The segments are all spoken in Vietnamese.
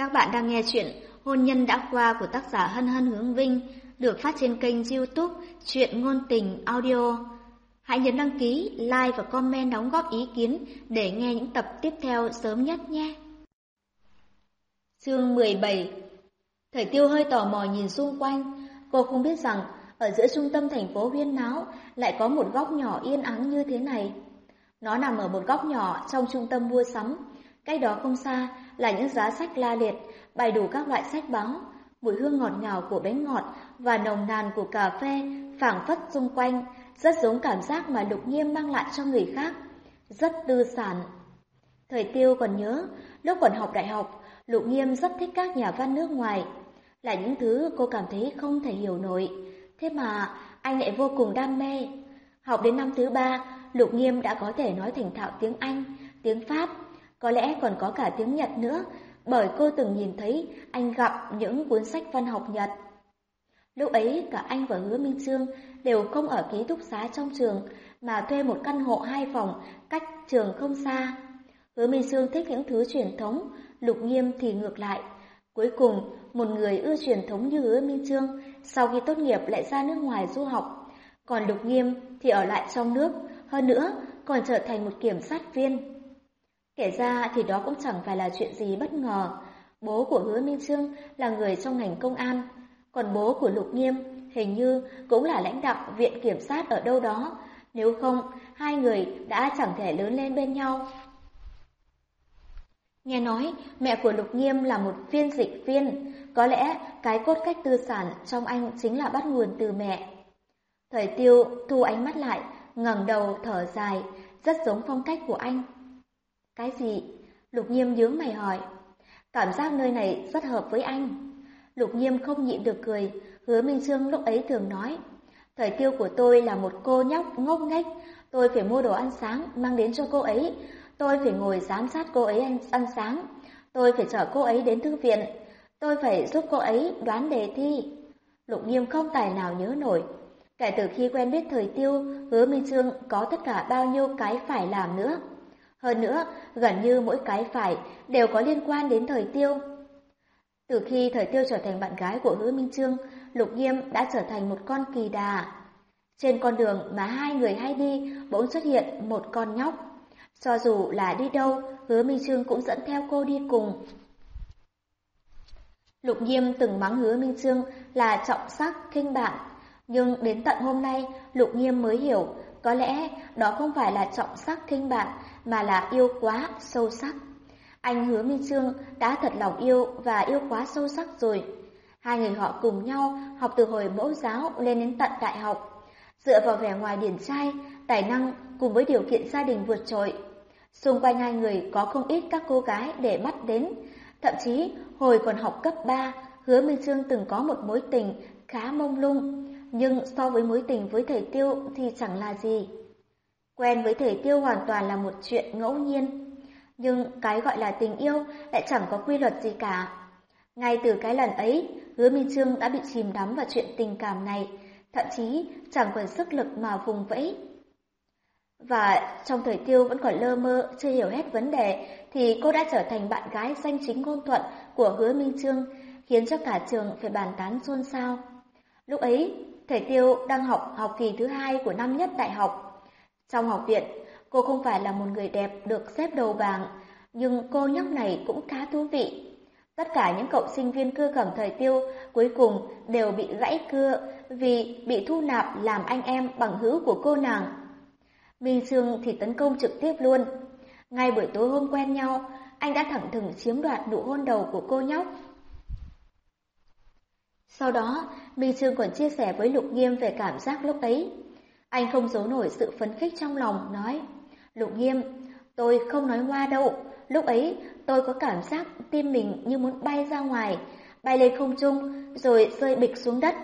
Các bạn đang nghe chuyện Hôn nhân đã qua của tác giả Hân Hân Hướng Vinh được phát trên kênh youtube Chuyện Ngôn Tình Audio. Hãy nhấn đăng ký, like và comment đóng góp ý kiến để nghe những tập tiếp theo sớm nhất nhé. Chương 17 Thời tiêu hơi tò mò nhìn xung quanh, cô không biết rằng ở giữa trung tâm thành phố huyên náo lại có một góc nhỏ yên ắng như thế này. Nó nằm ở một góc nhỏ trong trung tâm mua sắm, cách đó không xa là những giá sách la liệt, bày đủ các loại sách báo, mùi hương ngọt ngào của bánh ngọt và nồng nàn của cà phê phảng phất xung quanh, rất giống cảm giác mà Lục Nghiêm mang lại cho người khác, rất tư sản. Thời tiêu còn nhớ, lúc còn học đại học, Lục Nghiêm rất thích các nhà văn nước ngoài, là những thứ cô cảm thấy không thể hiểu nổi. Thế mà anh lại vô cùng đam mê. Học đến năm thứ ba, Lục Nghiêm đã có thể nói thành thạo tiếng Anh, tiếng Pháp, có lẽ còn có cả tiếng Nhật nữa, bởi cô từng nhìn thấy anh gặp những cuốn sách văn học Nhật. Lúc ấy cả anh và Hứa Minh Trương đều không ở ký túc xá trong trường mà thuê một căn hộ hai phòng cách trường không xa. Hứa Minh Trương thích những thứ truyền thống, Lục Nghiêm thì ngược lại. Cuối cùng, một người ưa truyền thống như Hứa Minh Trương sau khi tốt nghiệp lại ra nước ngoài du học, còn Lục Nghiêm thì ở lại trong nước, hơn nữa còn trở thành một kiểm sát viên. Kể ra thì đó cũng chẳng phải là chuyện gì bất ngờ. Bố của Hứa Minh Trương là người trong ngành công an, còn bố của Lục Nghiêm hình như cũng là lãnh đạo viện kiểm sát ở đâu đó. Nếu không, hai người đã chẳng thể lớn lên bên nhau. Nghe nói, mẹ của Lục Nghiêm là một phiên dịch viên, có lẽ cái cốt cách tư sản trong anh chính là bắt nguồn từ mẹ. Thời tiêu thu ánh mắt lại, ngẩng đầu thở dài, rất giống phong cách của anh. Cái gì? Lục Nghiêm nhướng mày hỏi. Cảm giác nơi này rất hợp với anh. Lục Nghiêm không nhịn được cười, hứa Minh Trương lúc ấy thường nói. Thời tiêu của tôi là một cô nhóc ngốc nghếch, tôi phải mua đồ ăn sáng mang đến cho cô ấy, tôi phải ngồi giám sát cô ấy ăn, ăn sáng, tôi phải chở cô ấy đến thư viện, tôi phải giúp cô ấy đoán đề thi. Lục Nghiêm không tài nào nhớ nổi. Kể từ khi quen biết thời tiêu, hứa Minh Trương có tất cả bao nhiêu cái phải làm nữa. Hơn nữa, gần như mỗi cái phải đều có liên quan đến thời tiêu. Từ khi thời tiêu trở thành bạn gái của Hứa Minh Trương, Lục Nghiêm đã trở thành một con kỳ đà. Trên con đường mà hai người hay đi, bỗng xuất hiện một con nhóc. Cho dù là đi đâu, Hứa Minh Trương cũng dẫn theo cô đi cùng. Lục Nghiêm từng mắng Hứa Minh Trương là trọng sắc, kinh bạn. Nhưng đến tận hôm nay, Lục Nghiêm mới hiểu, có lẽ đó không phải là trọng sắc khinh bạn, mà là yêu quá sâu sắc. Anh hứa Minh Trương đã thật lòng yêu và yêu quá sâu sắc rồi. Hai người họ cùng nhau học từ hồi mẫu giáo lên đến tận đại học. Dựa vào vẻ ngoài điển trai, tài năng cùng với điều kiện gia đình vượt trội. Xung quanh hai người có không ít các cô gái để bắt đến. Thậm chí, hồi còn học cấp 3, hứa Minh Trương từng có một mối tình khá mông lung. Nhưng so với mối tình với thầy tiêu thì chẳng là gì. Quen với thể tiêu hoàn toàn là một chuyện ngẫu nhiên. Nhưng cái gọi là tình yêu lại chẳng có quy luật gì cả. Ngay từ cái lần ấy, hứa Minh Trương đã bị chìm đắm vào chuyện tình cảm này, thậm chí chẳng còn sức lực mà vùng vẫy. Và trong thời tiêu vẫn còn lơ mơ, chưa hiểu hết vấn đề, thì cô đã trở thành bạn gái danh chính ngôn thuận của hứa Minh Trương, khiến cho cả trường phải bàn tán xôn xao. Lúc ấy, Thầy tiêu đang học học kỳ thứ hai của năm nhất đại học. Trong học viện, cô không phải là một người đẹp được xếp đầu bảng, nhưng cô nhóc này cũng khá thú vị. Tất cả những cậu sinh viên cưa cẩm thời tiêu cuối cùng đều bị gãy cưa vì bị thu nạp làm anh em bằng hữu của cô nàng. Minh Sương thì tấn công trực tiếp luôn. Ngay buổi tối hôm quen nhau, anh đã thẳng thừng chiếm đoạt nụ hôn đầu của cô nhóc. Sau đó, Minh Trương còn chia sẻ với Lục Nghiêm về cảm giác lúc ấy. Anh không giấu nổi sự phấn khích trong lòng, nói Lục nghiêm, tôi không nói hoa đâu, lúc ấy tôi có cảm giác tim mình như muốn bay ra ngoài, bay lên không trung rồi rơi bịch xuống đất.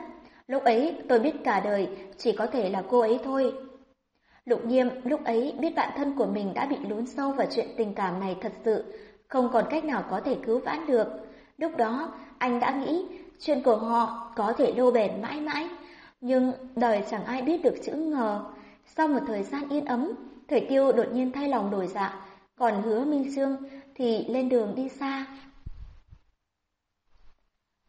Lúc ấy tôi biết cả đời chỉ có thể là cô ấy thôi. Lục nghiêm lúc ấy biết bạn thân của mình đã bị lún sâu vào chuyện tình cảm này thật sự, không còn cách nào có thể cứu vãn được. Lúc đó anh đã nghĩ chuyện của họ có thể lâu bền mãi mãi, nhưng đời chẳng ai biết được chữ ngờ. Sau một thời gian yên ấm, Thời Tiêu đột nhiên thay lòng đổi dạ, còn hứa Minh Sương thì lên đường đi xa.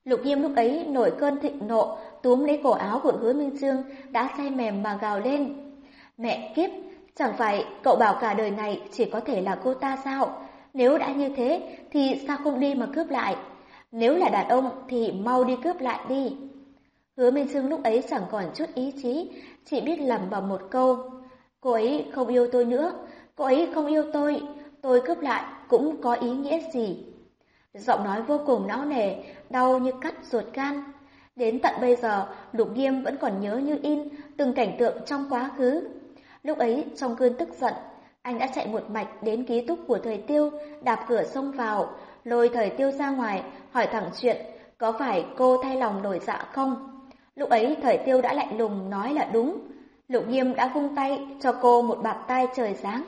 Lục Nghiêm lúc ấy nổi cơn thịnh nộ, túm lấy cổ áo của Hứa Minh Sương đã say mềm mà gào lên. Mẹ kiếp, chẳng phải cậu bảo cả đời này chỉ có thể là cô ta sao? Nếu đã như thế thì sao không đi mà cướp lại? Nếu là đàn ông thì mau đi cướp lại đi. Hứa Minh sương lúc ấy chẳng còn chút ý chí, chỉ biết lầm bầm một câu. Cô ấy không yêu tôi nữa, cô ấy không yêu tôi, tôi cướp lại cũng có ý nghĩa gì. Giọng nói vô cùng não nề, đau như cắt ruột gan. Đến tận bây giờ, Lục Nghiêm vẫn còn nhớ như in từng cảnh tượng trong quá khứ. Lúc ấy, trong cơn tức giận, anh đã chạy một mạch đến ký túc của thời tiêu, đạp cửa xông vào, lôi thời tiêu ra ngoài, hỏi thẳng chuyện, có phải cô thay lòng đổi dạ không? Lúc ấy thời tiêu đã lạnh lùng nói là đúng. Lục nghiêm đã vung tay cho cô một bạt tay trời sáng.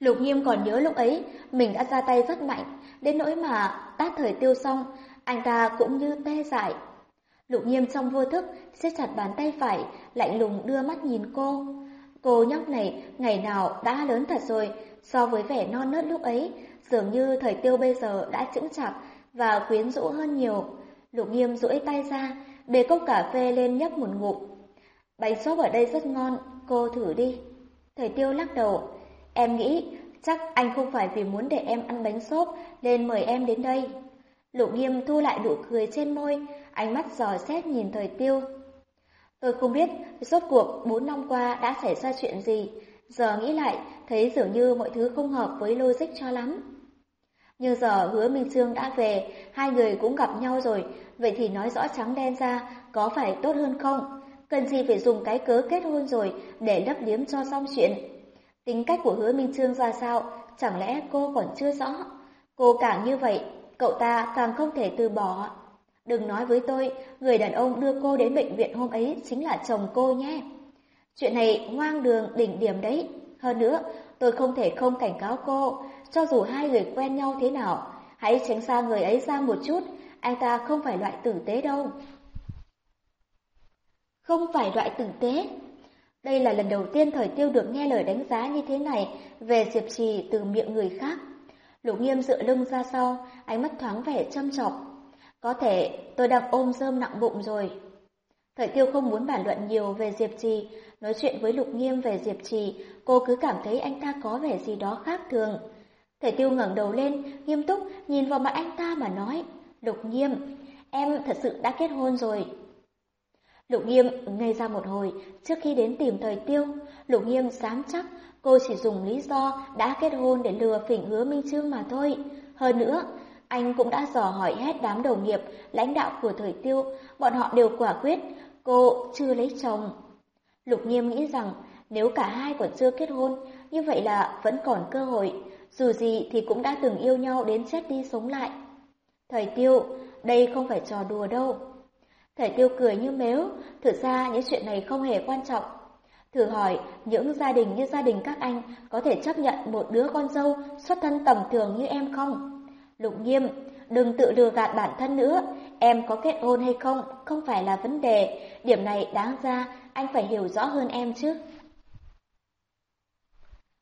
Lục nghiêm còn nhớ lúc ấy mình đã ra tay rất mạnh, đến nỗi mà tát thời tiêu xong, anh ta cũng như tê dại. Lục nghiêm trong vô thức siết chặt bàn tay phải, lạnh lùng đưa mắt nhìn cô. Cô nhóc này ngày nào đã lớn thật rồi, so với vẻ non nớt lúc ấy, dường như thời tiêu bây giờ đã chững chạc và quyến rũ hơn nhiều. Lục nghiêm duỗi tay ra, bê cốc cà phê lên nhấp một ngụm. Bánh xốp ở đây rất ngon, cô thử đi. Thời tiêu lắc đầu, em nghĩ chắc anh không phải vì muốn để em ăn bánh xốp nên mời em đến đây. Lục nghiêm thu lại nụ cười trên môi, ánh mắt dò xét nhìn thời tiêu. Tôi không biết rốt cuộc bốn năm qua đã xảy ra chuyện gì, giờ nghĩ lại thấy dường như mọi thứ không hợp với logic cho lắm. như giờ hứa Minh Sương đã về, hai người cũng gặp nhau rồi, vậy thì nói rõ trắng đen ra, có phải tốt hơn không? Cần gì phải dùng cái cớ kết hôn rồi để lấp liếm cho xong chuyện? Tính cách của hứa Minh Trương ra sao, chẳng lẽ cô còn chưa rõ? Cô càng như vậy, cậu ta càng không thể từ bỏ. Đừng nói với tôi, người đàn ông đưa cô đến bệnh viện hôm ấy chính là chồng cô nhé. Chuyện này ngoang đường đỉnh điểm đấy. Hơn nữa, tôi không thể không cảnh cáo cô, cho dù hai người quen nhau thế nào, hãy tránh xa người ấy ra một chút, anh ta không phải loại tử tế đâu. Không phải loại tử tế. Đây là lần đầu tiên thời tiêu được nghe lời đánh giá như thế này về Diệp Trì từ miệng người khác. Lục nghiêm dựa lưng ra sau, ánh mắt thoáng vẻ châm chọc. Có thể tôi đang ôm rơm nặng bụng rồi. Thời tiêu không muốn bàn luận nhiều về Diệp Trì, nói chuyện với Lục Nghiêm về Diệp Trì, cô cứ cảm thấy anh ta có vẻ gì đó khác thường. Thể tiêu ngẩng đầu lên, nghiêm túc nhìn vào mặt anh ta mà nói, Lục Nghiêm, em thật sự đã kết hôn rồi. Lục Nghiêm ngây ra một hồi trước khi đến tìm thời tiêu, Lục Nghiêm dám chắc cô chỉ dùng lý do đã kết hôn để lừa phỉnh hứa Minh Trương mà thôi. Hơn nữa, anh cũng đã dò hỏi hết đám đồng nghiệp, lãnh đạo của thời tiêu, bọn họ đều quả quyết, cô chưa lấy chồng. Lục Nghiêm nghĩ rằng nếu cả hai còn chưa kết hôn, như vậy là vẫn còn cơ hội, dù gì thì cũng đã từng yêu nhau đến chết đi sống lại. Thời tiêu, đây không phải trò đùa đâu. Thời tiêu cười như mếu, thực ra những chuyện này không hề quan trọng. Thử hỏi, những gia đình như gia đình các anh có thể chấp nhận một đứa con dâu xuất thân tầm thường như em không? Lục nghiêm, đừng tự lừa gạt bản thân nữa, em có kết hôn hay không, không phải là vấn đề, điểm này đáng ra anh phải hiểu rõ hơn em chứ.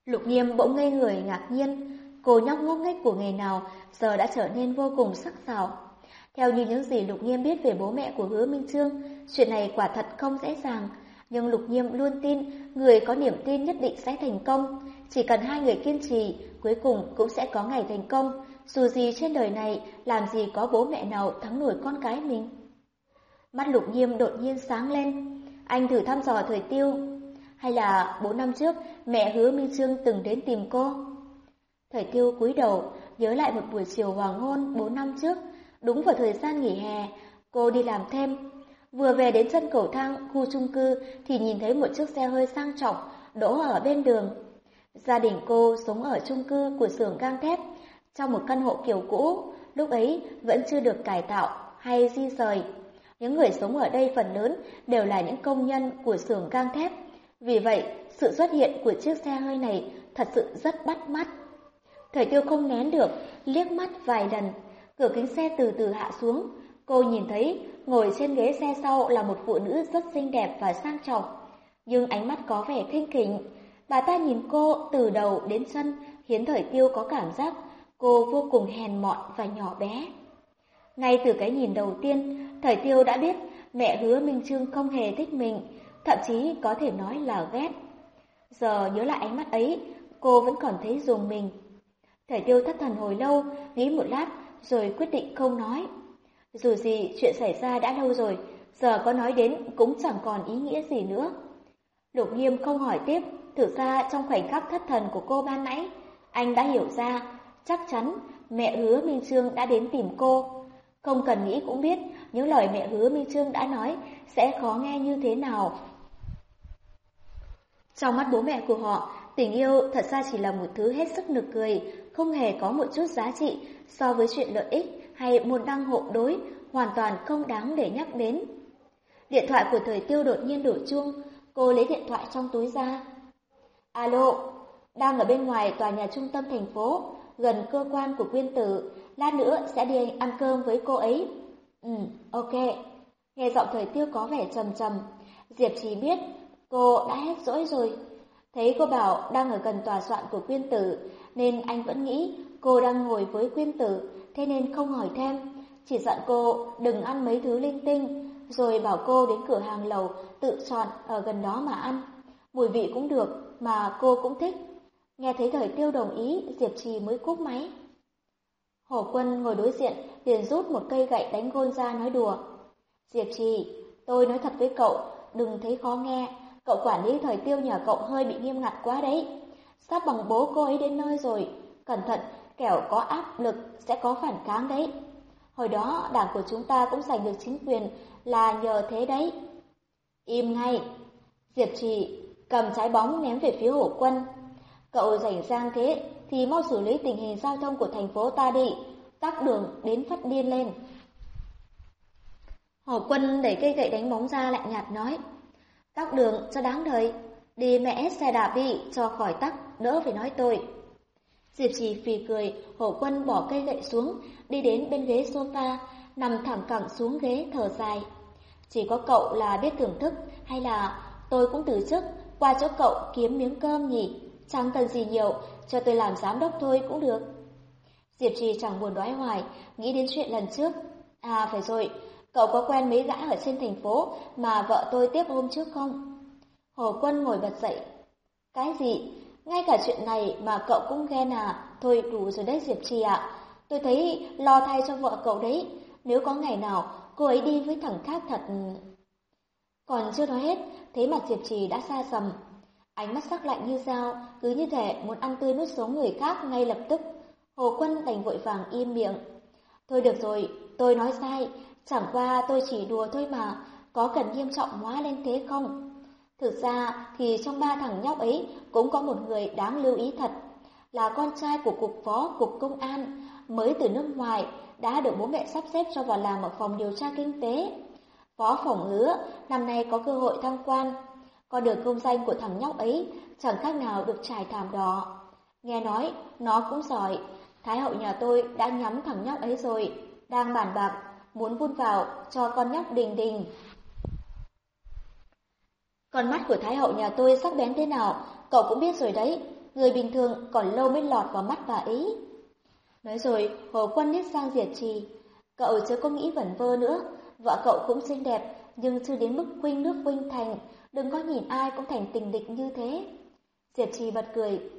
Lục nghiêm bỗng ngây người ngạc nhiên, cô nhóc ngốc nghếch của nghề nào giờ đã trở nên vô cùng sắc sảo. Theo như những gì Lục Nghiêm biết về bố mẹ của Hứa Minh Trương, chuyện này quả thật không dễ dàng, nhưng Lục Nghiêm luôn tin người có niềm tin nhất định sẽ thành công, chỉ cần hai người kiên trì, cuối cùng cũng sẽ có ngày thành công, dù gì trên đời này làm gì có bố mẹ nào thắng nổi con cái mình. Mắt Lục Nghiêm đột nhiên sáng lên, anh thử thăm dò thời tiêu, hay là bốn năm trước mẹ hứa Minh Trương từng đến tìm cô? Thời tiêu cúi đầu, nhớ lại một buổi chiều hoàng hôn bốn năm trước, đúng vào thời gian nghỉ hè, cô đi làm thêm. Vừa về đến chân cầu thang khu chung cư thì nhìn thấy một chiếc xe hơi sang trọng đỗ ở bên đường. Gia đình cô sống ở chung cư của xưởng gang thép, trong một căn hộ kiểu cũ, lúc ấy vẫn chưa được cải tạo hay di rời. Những người sống ở đây phần lớn đều là những công nhân của xưởng gang thép. Vì vậy, sự xuất hiện của chiếc xe hơi này thật sự rất bắt mắt. Thời tiêu không nén được, liếc mắt vài lần, cửa kính xe từ từ hạ xuống. Cô nhìn thấy ngồi trên ghế xe sau là một phụ nữ rất xinh đẹp và sang trọng, nhưng ánh mắt có vẻ khinh khỉnh. Bà ta nhìn cô từ đầu đến chân, khiến thời tiêu có cảm giác cô vô cùng hèn mọn và nhỏ bé. Ngay từ cái nhìn đầu tiên, Thời Tiêu đã biết mẹ hứa Minh Trương không hề thích mình, thậm chí có thể nói là ghét. Giờ nhớ lại ánh mắt ấy, cô vẫn còn thấy dùng mình. Thời Tiêu thất thần hồi lâu, nghĩ một lát, rồi quyết định không nói. Dù gì, chuyện xảy ra đã lâu rồi, giờ có nói đến cũng chẳng còn ý nghĩa gì nữa. Lục Nghiêm không hỏi tiếp, thực ra trong khoảnh khắc thất thần của cô ban nãy, anh đã hiểu ra, chắc chắn mẹ hứa Minh Trương đã đến tìm cô. Không cần nghĩ cũng biết những lời mẹ hứa Minh Trương đã nói sẽ khó nghe như thế nào. Trong mắt bố mẹ của họ, tình yêu thật ra chỉ là một thứ hết sức nực cười, không hề có một chút giá trị so với chuyện lợi ích hay môn đăng hộ đối, hoàn toàn không đáng để nhắc đến. Điện thoại của thời tiêu đột nhiên đổ chuông, cô lấy điện thoại trong túi ra. Alo, đang ở bên ngoài tòa nhà trung tâm thành phố, gần cơ quan của quyên tử, lát nữa sẽ đi ăn cơm với cô ấy. Ừ, ok. Nghe giọng thời tiêu có vẻ trầm trầm, Diệp chỉ biết cô đã hết dỗi rồi. Thấy cô bảo đang ở gần tòa soạn của quyên tử, nên anh vẫn nghĩ cô đang ngồi với quyên tử, thế nên không hỏi thêm. Chỉ dặn cô đừng ăn mấy thứ linh tinh, rồi bảo cô đến cửa hàng lầu tự chọn ở gần đó mà ăn. Mùi vị cũng được, mà cô cũng thích. Nghe thấy thời tiêu đồng ý, Diệp Trì mới cúp máy. Hổ quân ngồi đối diện, liền rút một cây gậy đánh gôn ra nói đùa. Diệp Trì, tôi nói thật với cậu, đừng thấy khó nghe, cậu quản lý thời tiêu nhà cậu hơi bị nghiêm ngặt quá đấy. Sắp bằng bố cô ấy đến nơi rồi, cẩn thận, kẻo có áp lực sẽ có phản kháng đấy. Hồi đó đảng của chúng ta cũng giành được chính quyền là nhờ thế đấy. Im ngay! Diệp Trì cầm trái bóng ném về phía hổ quân. Cậu rảnh rang thế thì mau xử lý tình hình giao thông của thành phố ta đi, tắc đường đến phát điên lên. Hổ quân đẩy cây gậy đánh bóng ra lạnh nhạt nói, tắc đường cho đáng đời, đi mẹ xe đạp đi cho khỏi tắc, đỡ phải nói tôi. Diệp trì phì cười, hổ quân bỏ cây gậy xuống, đi đến bên ghế sofa, nằm thẳng cẳng xuống ghế thở dài. Chỉ có cậu là biết thưởng thức, hay là tôi cũng từ chức, qua chỗ cậu kiếm miếng cơm nhỉ? Chẳng cần gì nhiều, cho tôi làm giám đốc thôi cũng được. Diệp Trì chẳng buồn đoái hoài, nghĩ đến chuyện lần trước. À phải rồi, cậu có quen mấy gã ở trên thành phố mà vợ tôi tiếp hôm trước không? Hồ Quân ngồi bật dậy. Cái gì? Ngay cả chuyện này mà cậu cũng ghen à? Thôi đủ rồi đấy Diệp Trì ạ. Tôi thấy lo thay cho vợ cậu đấy. Nếu có ngày nào cô ấy đi với thằng khác thật... Còn chưa nói hết, thế mặt Diệp Trì đã xa sầm. Ánh mắt sắc lạnh như dao, cứ như thể muốn ăn tươi nuốt sống người khác ngay lập tức. Hồ Quân đành vội vàng im miệng. Thôi được rồi, tôi nói sai, chẳng qua tôi chỉ đùa thôi mà, có cần nghiêm trọng hóa lên thế không? Thực ra thì trong ba thằng nhóc ấy cũng có một người đáng lưu ý thật, là con trai của cục phó cục công an, mới từ nước ngoài, đã được bố mẹ sắp xếp cho vào làm ở phòng điều tra kinh tế. Phó phòng hứa, năm nay có cơ hội thăng quan, con đường công danh của thằng nhóc ấy chẳng khác nào được trải thảm đỏ. Nghe nói, nó cũng giỏi. Thái hậu nhà tôi đã nhắm thằng nhóc ấy rồi, đang bàn bạc, muốn vun vào cho con nhóc đình đình. Con mắt của Thái hậu nhà tôi sắc bén thế nào, cậu cũng biết rồi đấy. Người bình thường còn lâu mới lọt vào mắt bà ấy. Nói rồi, Hồ Quân liếc sang Diệt Trì. Cậu chưa có nghĩ vẩn vơ nữa, vợ cậu cũng xinh đẹp, nhưng chưa đến mức khuynh nước khuynh thành, đừng có nhìn ai cũng thành tình địch như thế. Diệp Trì bật cười,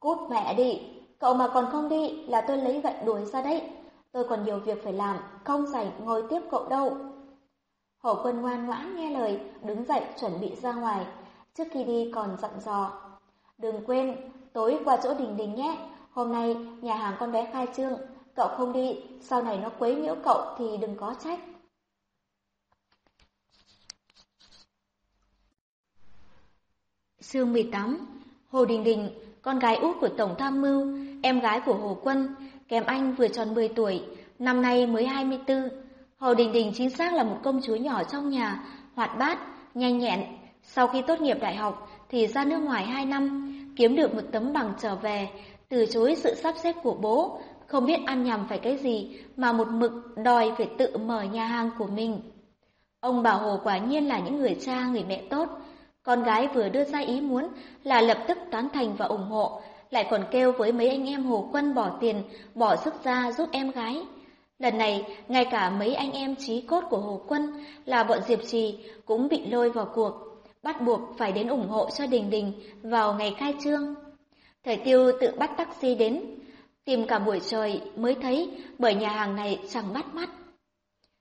cút mẹ đi, cậu mà còn không đi là tôi lấy gậy đuổi ra đấy. Tôi còn nhiều việc phải làm, không rảnh ngồi tiếp cậu đâu. Hổ quân ngoan ngoãn nghe lời, đứng dậy chuẩn bị ra ngoài, trước khi đi còn dặn dò. Đừng quên, tối qua chỗ đình đình nhé, hôm nay nhà hàng con bé khai trương, cậu không đi, sau này nó quấy nhiễu cậu thì đừng có trách. Sương 18 Hồ Đình Đình, con gái út của Tổng Tham Mưu, em gái của Hồ Quân, kèm anh vừa tròn 10 tuổi, năm nay mới 24. Hồ Đình Đình chính xác là một công chúa nhỏ trong nhà, hoạt bát, nhanh nhẹn. Sau khi tốt nghiệp đại học thì ra nước ngoài 2 năm, kiếm được một tấm bằng trở về, từ chối sự sắp xếp của bố, không biết ăn nhầm phải cái gì mà một mực đòi phải tự mở nhà hàng của mình. Ông bảo Hồ quả nhiên là những người cha, người mẹ tốt, con gái vừa đưa ra ý muốn là lập tức tán thành và ủng hộ, lại còn kêu với mấy anh em Hồ Quân bỏ tiền, bỏ sức ra giúp em gái. Lần này, ngay cả mấy anh em trí cốt của Hồ Quân là bọn Diệp Trì cũng bị lôi vào cuộc, bắt buộc phải đến ủng hộ cho Đình Đình vào ngày khai trương. Thời tiêu tự bắt taxi đến, tìm cả buổi trời mới thấy bởi nhà hàng này chẳng bắt mắt.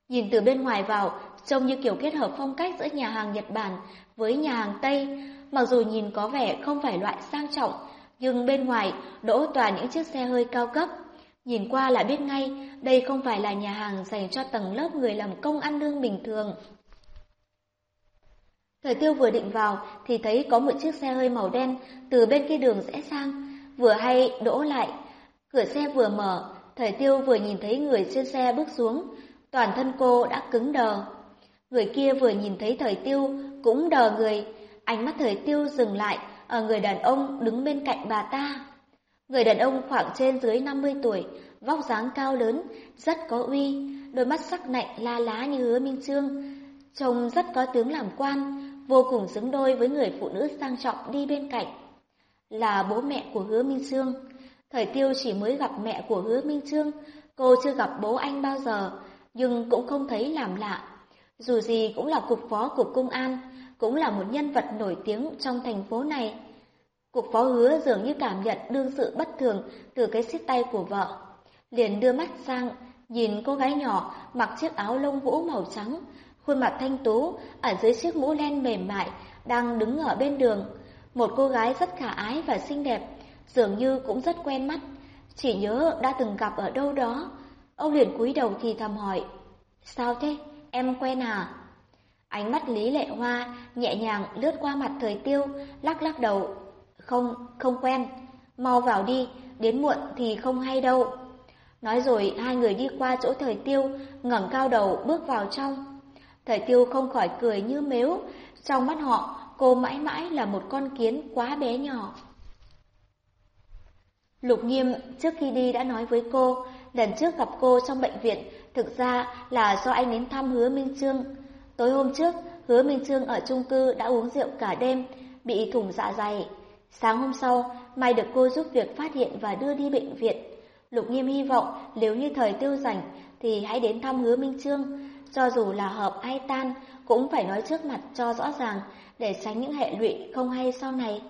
Nhìn từ bên ngoài vào, trông như kiểu kết hợp phong cách giữa nhà hàng Nhật Bản với nhà hàng Tây, mặc dù nhìn có vẻ không phải loại sang trọng, nhưng bên ngoài đỗ toàn những chiếc xe hơi cao cấp. Nhìn qua là biết ngay, đây không phải là nhà hàng dành cho tầng lớp người làm công ăn lương bình thường. Thời tiêu vừa định vào thì thấy có một chiếc xe hơi màu đen từ bên kia đường rẽ sang, vừa hay đỗ lại. Cửa xe vừa mở, thời tiêu vừa nhìn thấy người trên xe bước xuống, toàn thân cô đã cứng đờ. Người kia vừa nhìn thấy thời tiêu cũng đờ người, ánh mắt thời tiêu dừng lại ở người đàn ông đứng bên cạnh bà ta. Người đàn ông khoảng trên dưới 50 tuổi, vóc dáng cao lớn, rất có uy, đôi mắt sắc lạnh la lá như hứa Minh Trương, trông rất có tướng làm quan, vô cùng xứng đôi với người phụ nữ sang trọng đi bên cạnh. Là bố mẹ của hứa Minh Trương. Thời tiêu chỉ mới gặp mẹ của hứa Minh Trương, cô chưa gặp bố anh bao giờ, nhưng cũng không thấy làm lạ. Dù gì cũng là cục phó cục công an, cũng là một nhân vật nổi tiếng trong thành phố này. Cục phó hứa dường như cảm nhận đương sự bất thường từ cái xiết tay của vợ. Liền đưa mắt sang, nhìn cô gái nhỏ mặc chiếc áo lông vũ màu trắng, khuôn mặt thanh tú ở dưới chiếc mũ len mềm mại đang đứng ở bên đường. Một cô gái rất khả ái và xinh đẹp, dường như cũng rất quen mắt, chỉ nhớ đã từng gặp ở đâu đó. Ông liền cúi đầu thì thầm hỏi, sao thế, em quen à? Ánh mắt Lý Lệ Hoa nhẹ nhàng lướt qua mặt thời tiêu, lắc lắc đầu, không, không quen, mau vào đi, đến muộn thì không hay đâu. Nói rồi hai người đi qua chỗ thời tiêu, ngẩng cao đầu bước vào trong. Thời tiêu không khỏi cười như mếu, trong mắt họ cô mãi mãi là một con kiến quá bé nhỏ. Lục nghiêm trước khi đi đã nói với cô, lần trước gặp cô trong bệnh viện thực ra là do anh đến thăm hứa Minh Trương. Tối hôm trước, hứa Minh Trương ở chung cư đã uống rượu cả đêm, bị thủng dạ dày. Sáng hôm sau, Mai được cô giúp việc phát hiện và đưa đi bệnh viện. Lục nghiêm hy vọng nếu như thời tiêu rảnh thì hãy đến thăm hứa Minh Trương. Cho dù là hợp hay tan, cũng phải nói trước mặt cho rõ ràng để tránh những hệ lụy không hay sau này.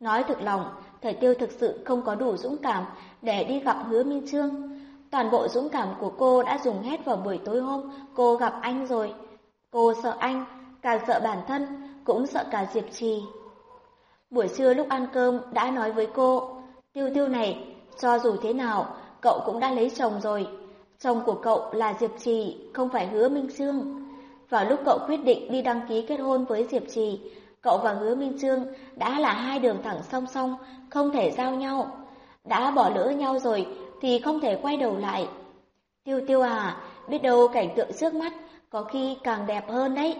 Nói thực lòng, thời tiêu thực sự không có đủ dũng cảm để đi gặp hứa Minh Trương. Toàn bộ dũng cảm của cô đã dùng hết vào buổi tối hôm cô gặp anh rồi. Cô sợ anh, càng sợ bản thân, cũng sợ cả Diệp Trì. Buổi trưa lúc ăn cơm đã nói với cô, tiêu tiêu này, cho dù thế nào, cậu cũng đã lấy chồng rồi. Chồng của cậu là Diệp Trì, không phải hứa Minh Trương. Vào lúc cậu quyết định đi đăng ký kết hôn với Diệp Trì, cậu và hứa Minh Trương đã là hai đường thẳng song song, không thể giao nhau. Đã bỏ lỡ nhau rồi thì không thể quay đầu lại. Tiêu tiêu à, biết đâu cảnh tượng trước mắt có khi càng đẹp hơn đấy.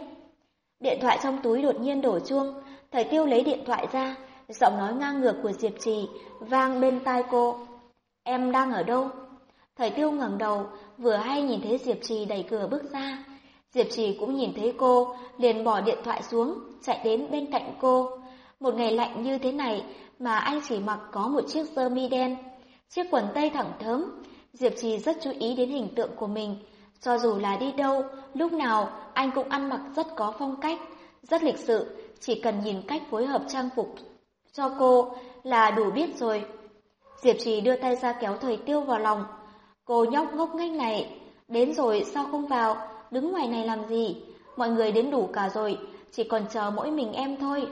Điện thoại trong túi đột nhiên đổ chuông, thầy tiêu lấy điện thoại ra, giọng nói ngang ngược của Diệp Trì vang bên tai cô. Em đang ở đâu? Thầy tiêu ngẩng đầu, vừa hay nhìn thấy Diệp Trì đẩy cửa bước ra. Diệp Trì cũng nhìn thấy cô, liền bỏ điện thoại xuống, chạy đến bên cạnh cô. Một ngày lạnh như thế này mà anh chỉ mặc có một chiếc sơ mi đen, chiếc quần tây thẳng thớm. Diệp Trì rất chú ý đến hình tượng của mình. Cho dù là đi đâu, lúc nào anh cũng ăn mặc rất có phong cách, rất lịch sự, chỉ cần nhìn cách phối hợp trang phục cho cô là đủ biết rồi. Diệp Trì đưa tay ra kéo thời tiêu vào lòng. Cô nhóc ngốc nghếch này, đến rồi sao không vào, đứng ngoài này làm gì? Mọi người đến đủ cả rồi, chỉ còn chờ mỗi mình em thôi.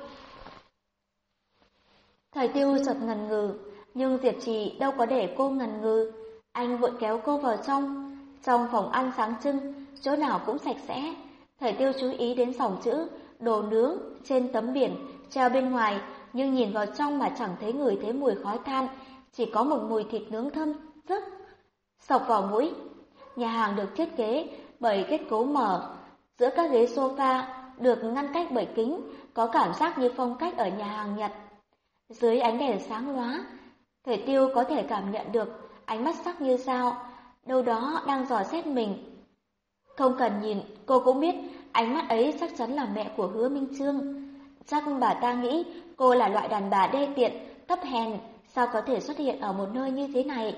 Thời tiêu chợt ngần ngừ, nhưng Diệp Trì đâu có để cô ngần ngừ. Anh vội kéo cô vào trong. Trong phòng ăn sáng trưng, chỗ nào cũng sạch sẽ. Thời tiêu chú ý đến dòng chữ đồ nướng trên tấm biển treo bên ngoài, nhưng nhìn vào trong mà chẳng thấy người thấy mùi khói than, chỉ có một mùi thịt nướng thơm rất sọc vào mũi. Nhà hàng được thiết kế bởi kết cấu mở, giữa các ghế sofa được ngăn cách bởi kính, có cảm giác như phong cách ở nhà hàng Nhật. Dưới ánh đèn sáng lóa, Thể tiêu có thể cảm nhận được ánh mắt sắc như sao, đâu đó đang dò xét mình. Không cần nhìn, cô cũng biết ánh mắt ấy chắc chắn là mẹ của hứa Minh Trương. Chắc bà ta nghĩ cô là loại đàn bà đê tiện, thấp hèn, sao có thể xuất hiện ở một nơi như thế này.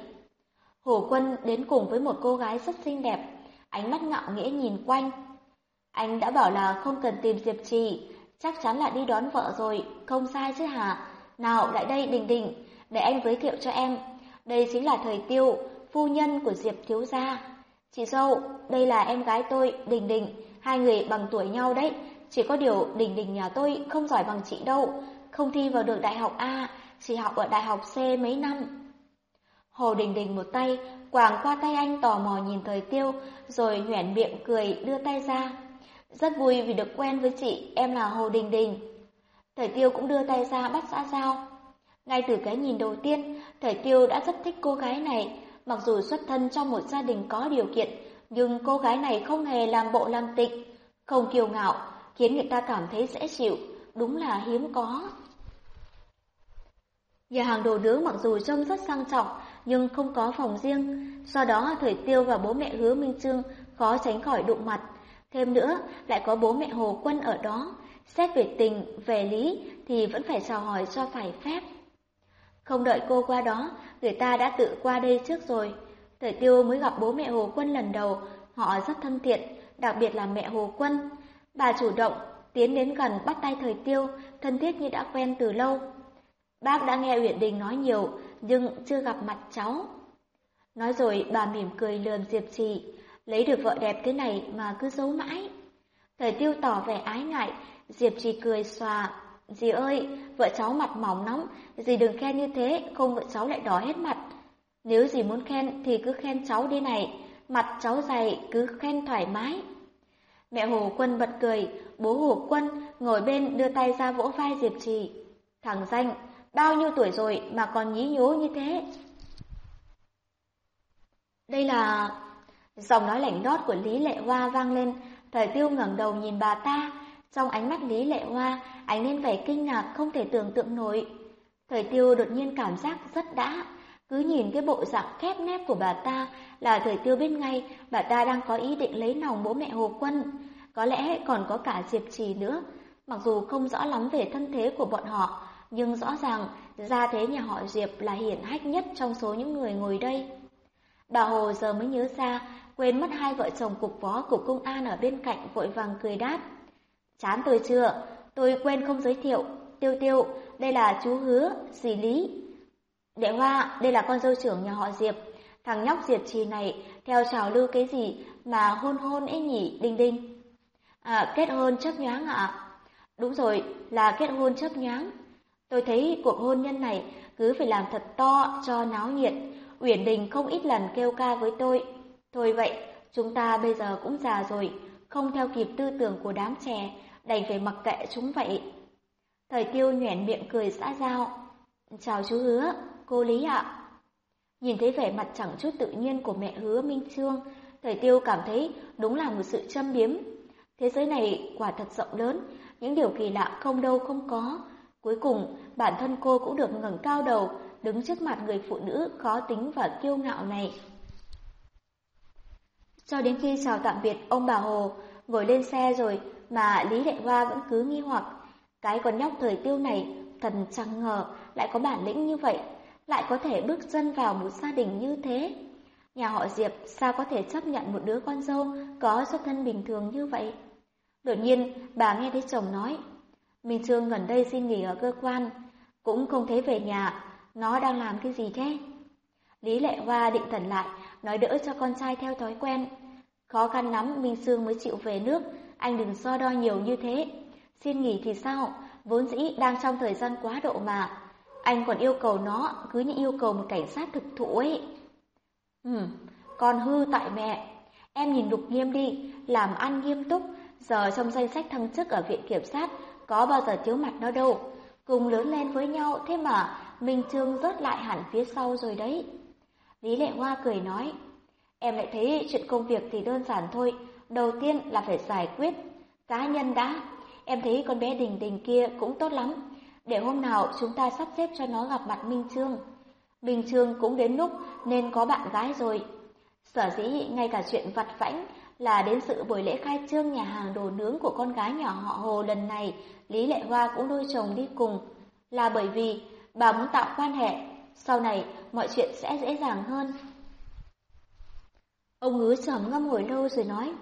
Hồ Quân đến cùng với một cô gái rất xinh đẹp, ánh mắt ngạo nghễ nhìn quanh. Anh đã bảo là không cần tìm Diệp Trì, chắc chắn là đi đón vợ rồi, không sai chứ hả? Nào, lại đây Đình Đình, để anh giới thiệu cho em. Đây chính là Thời Tiêu, phu nhân của Diệp Thiếu Gia. Chị dâu, đây là em gái tôi, Đình Đình, hai người bằng tuổi nhau đấy. Chỉ có điều Đình Đình nhà tôi không giỏi bằng chị đâu, không thi vào được đại học A, chỉ học ở đại học C mấy năm. Hồ Đình Đình một tay, quàng qua tay anh tò mò nhìn thời tiêu, rồi nhoẻn miệng cười đưa tay ra. Rất vui vì được quen với chị, em là Hồ Đình Đình. Thời tiêu cũng đưa tay ra bắt xã giao. Ngay từ cái nhìn đầu tiên, thời tiêu đã rất thích cô gái này, mặc dù xuất thân trong một gia đình có điều kiện, nhưng cô gái này không hề làm bộ làm tịch, không kiêu ngạo, khiến người ta cảm thấy dễ chịu, đúng là hiếm có. Nhà hàng đồ nướng mặc dù trông rất sang trọng, nhưng không có phòng riêng. Do đó Thời Tiêu và bố mẹ hứa Minh Trương khó tránh khỏi đụng mặt. Thêm nữa, lại có bố mẹ Hồ Quân ở đó. Xét về tình, về lý thì vẫn phải chào hỏi cho phải phép. Không đợi cô qua đó, người ta đã tự qua đây trước rồi. Thời Tiêu mới gặp bố mẹ Hồ Quân lần đầu, họ rất thân thiện, đặc biệt là mẹ Hồ Quân. Bà chủ động, tiến đến gần bắt tay Thời Tiêu, thân thiết như đã quen từ lâu. Bác đã nghe Uyển Đình nói nhiều, nhưng chưa gặp mặt cháu. Nói rồi bà mỉm cười lườm Diệp Trì, lấy được vợ đẹp thế này mà cứ giấu mãi. Thời tiêu tỏ vẻ ái ngại, Diệp Trì cười xòa. Dì ơi, vợ cháu mặt mỏng nóng, dì đừng khen như thế, không vợ cháu lại đỏ hết mặt. Nếu dì muốn khen thì cứ khen cháu đi này, mặt cháu dày cứ khen thoải mái. Mẹ Hồ Quân bật cười, bố Hồ Quân ngồi bên đưa tay ra vỗ vai Diệp Trì. Thằng danh, bao nhiêu tuổi rồi mà còn nhí nhố như thế? Đây là... Giọng nói lạnh đót của Lý Lệ Hoa vang lên, thời tiêu ngẩng đầu nhìn bà ta, trong ánh mắt Lý Lệ Hoa ánh lên vẻ kinh ngạc không thể tưởng tượng nổi. Thời tiêu đột nhiên cảm giác rất đã, cứ nhìn cái bộ dạng khép nép của bà ta là thời tiêu biết ngay bà ta đang có ý định lấy lòng bố mẹ Hồ Quân, có lẽ còn có cả Diệp Trì nữa, mặc dù không rõ lắm về thân thế của bọn họ, nhưng rõ ràng gia thế nhà họ Diệp là hiển hách nhất trong số những người ngồi đây. Bà Hồ giờ mới nhớ ra, quên mất hai vợ chồng cục phó của công an ở bên cạnh vội vàng cười đáp. Chán tôi chưa? Tôi quên không giới thiệu. Tiêu tiêu, đây là chú hứa, dì Lý. Đệ Hoa, đây là con dâu trưởng nhà họ Diệp. Thằng nhóc Diệp trì này theo trào lưu cái gì mà hôn hôn ấy nhỉ, Đinh Đinh. À, kết hôn chấp nhoáng ạ. Đúng rồi, là kết hôn chấp nhoáng. Tôi thấy cuộc hôn nhân này cứ phải làm thật to cho náo nhiệt. Uyển Đình không ít lần kêu ca với tôi. Thôi vậy, chúng ta bây giờ cũng già rồi, không theo kịp tư tưởng của đám trẻ, đành phải mặc kệ chúng vậy. Thời tiêu nhoẻn miệng cười xã giao. Chào chú hứa, cô Lý ạ. Nhìn thấy vẻ mặt chẳng chút tự nhiên của mẹ hứa Minh Trương, thời tiêu cảm thấy đúng là một sự châm biếm. Thế giới này quả thật rộng lớn, những điều kỳ lạ không đâu không có, Cuối cùng, bản thân cô cũng được ngẩng cao đầu, đứng trước mặt người phụ nữ khó tính và kiêu ngạo này. Cho đến khi chào tạm biệt ông bà Hồ, ngồi lên xe rồi mà Lý Lệ Hoa vẫn cứ nghi hoặc. Cái con nhóc thời tiêu này thần chẳng ngờ lại có bản lĩnh như vậy, lại có thể bước chân vào một gia đình như thế. Nhà họ Diệp sao có thể chấp nhận một đứa con dâu có xuất thân bình thường như vậy? Đột nhiên, bà nghe thấy chồng nói, Minh Trương gần đây xin nghỉ ở cơ quan, cũng không thấy về nhà, nó đang làm cái gì thế? Lý Lệ Hoa định thần lại, nói đỡ cho con trai theo thói quen. Khó khăn lắm Minh Sương mới chịu về nước, anh đừng so đo nhiều như thế. Xin nghỉ thì sao, vốn dĩ đang trong thời gian quá độ mà. Anh còn yêu cầu nó cứ như yêu cầu một cảnh sát thực thụ ấy. Ừ, con hư tại mẹ. Em nhìn đục Nghiêm đi, làm ăn nghiêm túc, giờ trong danh sách thăng chức ở viện kiểm sát có bao giờ thiếu mặt nó đâu. Cùng lớn lên với nhau, thế mà Minh Trương rớt lại hẳn phía sau rồi đấy. Lý Lệ Hoa cười nói, em lại thấy chuyện công việc thì đơn giản thôi, đầu tiên là phải giải quyết. Cá nhân đã, em thấy con bé Đình Đình kia cũng tốt lắm, để hôm nào chúng ta sắp xếp cho nó gặp mặt Minh Trương. Minh Trương cũng đến lúc nên có bạn gái rồi. Sở dĩ ngay cả chuyện vặt vãnh là đến sự buổi lễ khai trương nhà hàng đồ nướng của con gái nhỏ họ Hồ lần này, Lý Lệ Hoa cũng đôi chồng đi cùng, là bởi vì bà muốn tạo quan hệ, sau này mọi chuyện sẽ dễ dàng hơn. Ông hứa trầm ngâm hồi lâu rồi nói,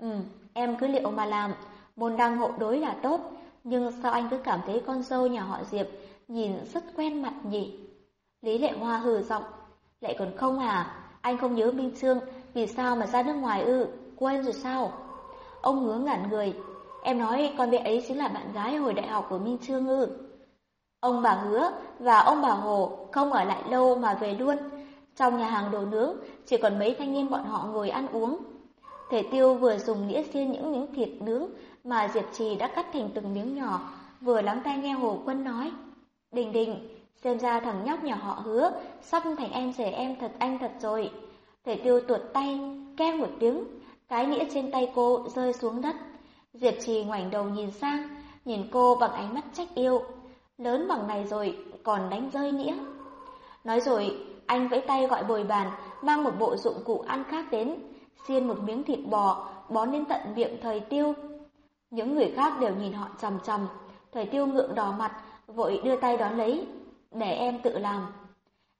Ừ, em cứ liệu mà làm, môn đăng hộ đối là tốt, nhưng sao anh cứ cảm thấy con dâu nhà họ Diệp nhìn rất quen mặt nhỉ? Lý Lệ Hoa hừ giọng, lại còn không à, anh không nhớ Minh Trương, vì sao mà ra nước ngoài ư, quên rồi sao? Ông hứa ngẩn người, em nói con bé ấy chính là bạn gái hồi đại học của Minh Trương ư. Ông bà hứa và ông bà Hồ không ở lại lâu mà về luôn. Trong nhà hàng đồ nướng chỉ còn mấy thanh niên bọn họ ngồi ăn uống. Thể tiêu vừa dùng nĩa xiên những miếng thịt nướng mà Diệp Trì đã cắt thành từng miếng nhỏ, vừa lắng tai nghe Hồ Quân nói. Đình đình, xem ra thằng nhóc nhỏ họ hứa, sắp thành em rể em thật anh thật rồi. Thể tiêu tuột tay, kêu một tiếng, cái nĩa trên tay cô rơi xuống đất. Diệp Trì ngoảnh đầu nhìn sang, nhìn cô bằng ánh mắt trách yêu. Lớn bằng này rồi, còn đánh rơi nĩa. Nói rồi, anh vẫy tay gọi bồi bàn, mang một bộ dụng cụ ăn khác đến, xiên một miếng thịt bò, bón đến tận miệng thời tiêu. Những người khác đều nhìn họ chằm chằm, thời tiêu ngượng đỏ mặt, vội đưa tay đón lấy, để em tự làm.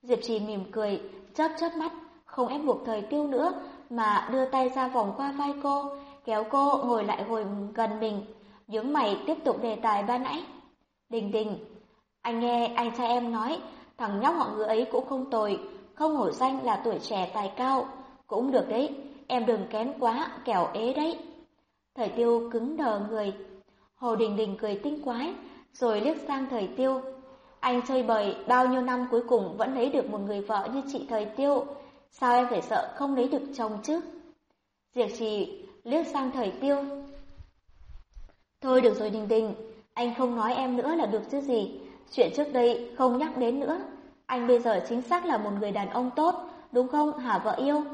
Diệp trì mỉm cười, chớp chớp mắt, không ép buộc thời tiêu nữa, mà đưa tay ra vòng qua vai cô, kéo cô ngồi lại ngồi gần mình, nhướng mày tiếp tục đề tài ban nãy. Đình đình, anh nghe anh trai em nói, thằng nhóc họ ngứa ấy cũng không tồi, không hổ danh là tuổi trẻ tài cao, cũng được đấy, em đừng kén quá, kẻo ế đấy. Thời tiêu cứng đờ người, Hồ Đình Đình cười tinh quái, rồi liếc sang thời tiêu. Anh chơi bời bao nhiêu năm cuối cùng vẫn lấy được một người vợ như chị thời tiêu, sao em phải sợ không lấy được chồng chứ? Diệp trì liếc sang thời tiêu. Thôi được rồi Đình Đình, anh không nói em nữa là được chứ gì, chuyện trước đây không nhắc đến nữa. Anh bây giờ chính xác là một người đàn ông tốt, đúng không hả vợ yêu?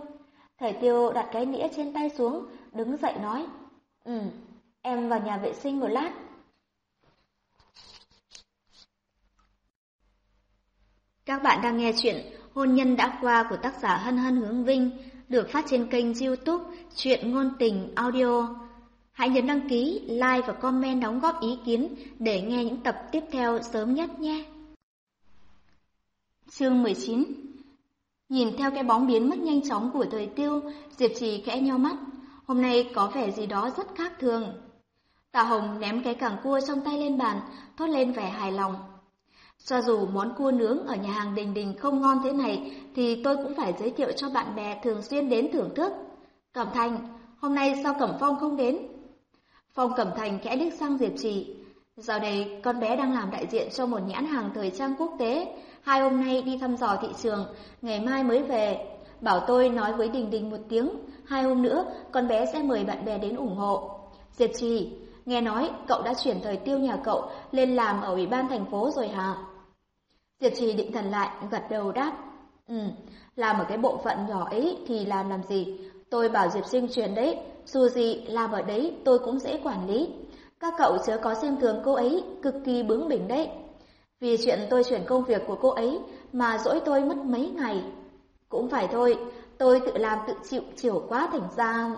thầy tiêu đặt cái nĩa trên tay xuống, đứng dậy nói. Ừ, em vào nhà vệ sinh một lát. Các bạn đang nghe chuyện Hôn nhân đã qua của tác giả Hân Hân Hướng Vinh được phát trên kênh youtube Chuyện Ngôn Tình Audio. Hãy nhấn đăng ký, like và comment đóng góp ý kiến để nghe những tập tiếp theo sớm nhất nhé. Chương 19 Nhìn theo cái bóng biến mất nhanh chóng của thời tiêu, Diệp Trì khẽ nheo mắt. Hôm nay có vẻ gì đó rất khác thường. Tạ Hồng ném cái càng cua trong tay lên bàn, thốt lên vẻ hài lòng. Cho dù món cua nướng ở nhà hàng Đình Đình không ngon thế này, thì tôi cũng phải giới thiệu cho bạn bè thường xuyên đến thưởng thức. Cẩm Thành, hôm nay sao Cẩm Phong không đến? Phong Cẩm Thành khẽ liếc sang Diệp Trì. Giờ đây, con bé đang làm đại diện cho một nhãn hàng thời trang quốc tế. Hai hôm nay đi thăm dò thị trường, ngày mai mới về. Bảo tôi nói với Đình Đình một tiếng, hai hôm nữa con bé sẽ mời bạn bè đến ủng hộ. Diệp Trì, nghe nói cậu đã chuyển thời tiêu nhà cậu lên làm ở ủy ban thành phố rồi hả? Diệp Trì định thần lại, gật đầu đáp. Ừ, làm ở cái bộ phận nhỏ ấy thì làm làm gì? Tôi bảo Diệp Sinh chuyển đấy, dù gì làm ở đấy tôi cũng dễ quản lý. Các cậu chớ có xem thường cô ấy, cực kỳ bướng bỉnh đấy. Vì chuyện tôi chuyển công việc của cô ấy mà dỗi tôi mất mấy ngày. Cũng phải thôi, tôi tự làm tự chịu chiều quá thành ra.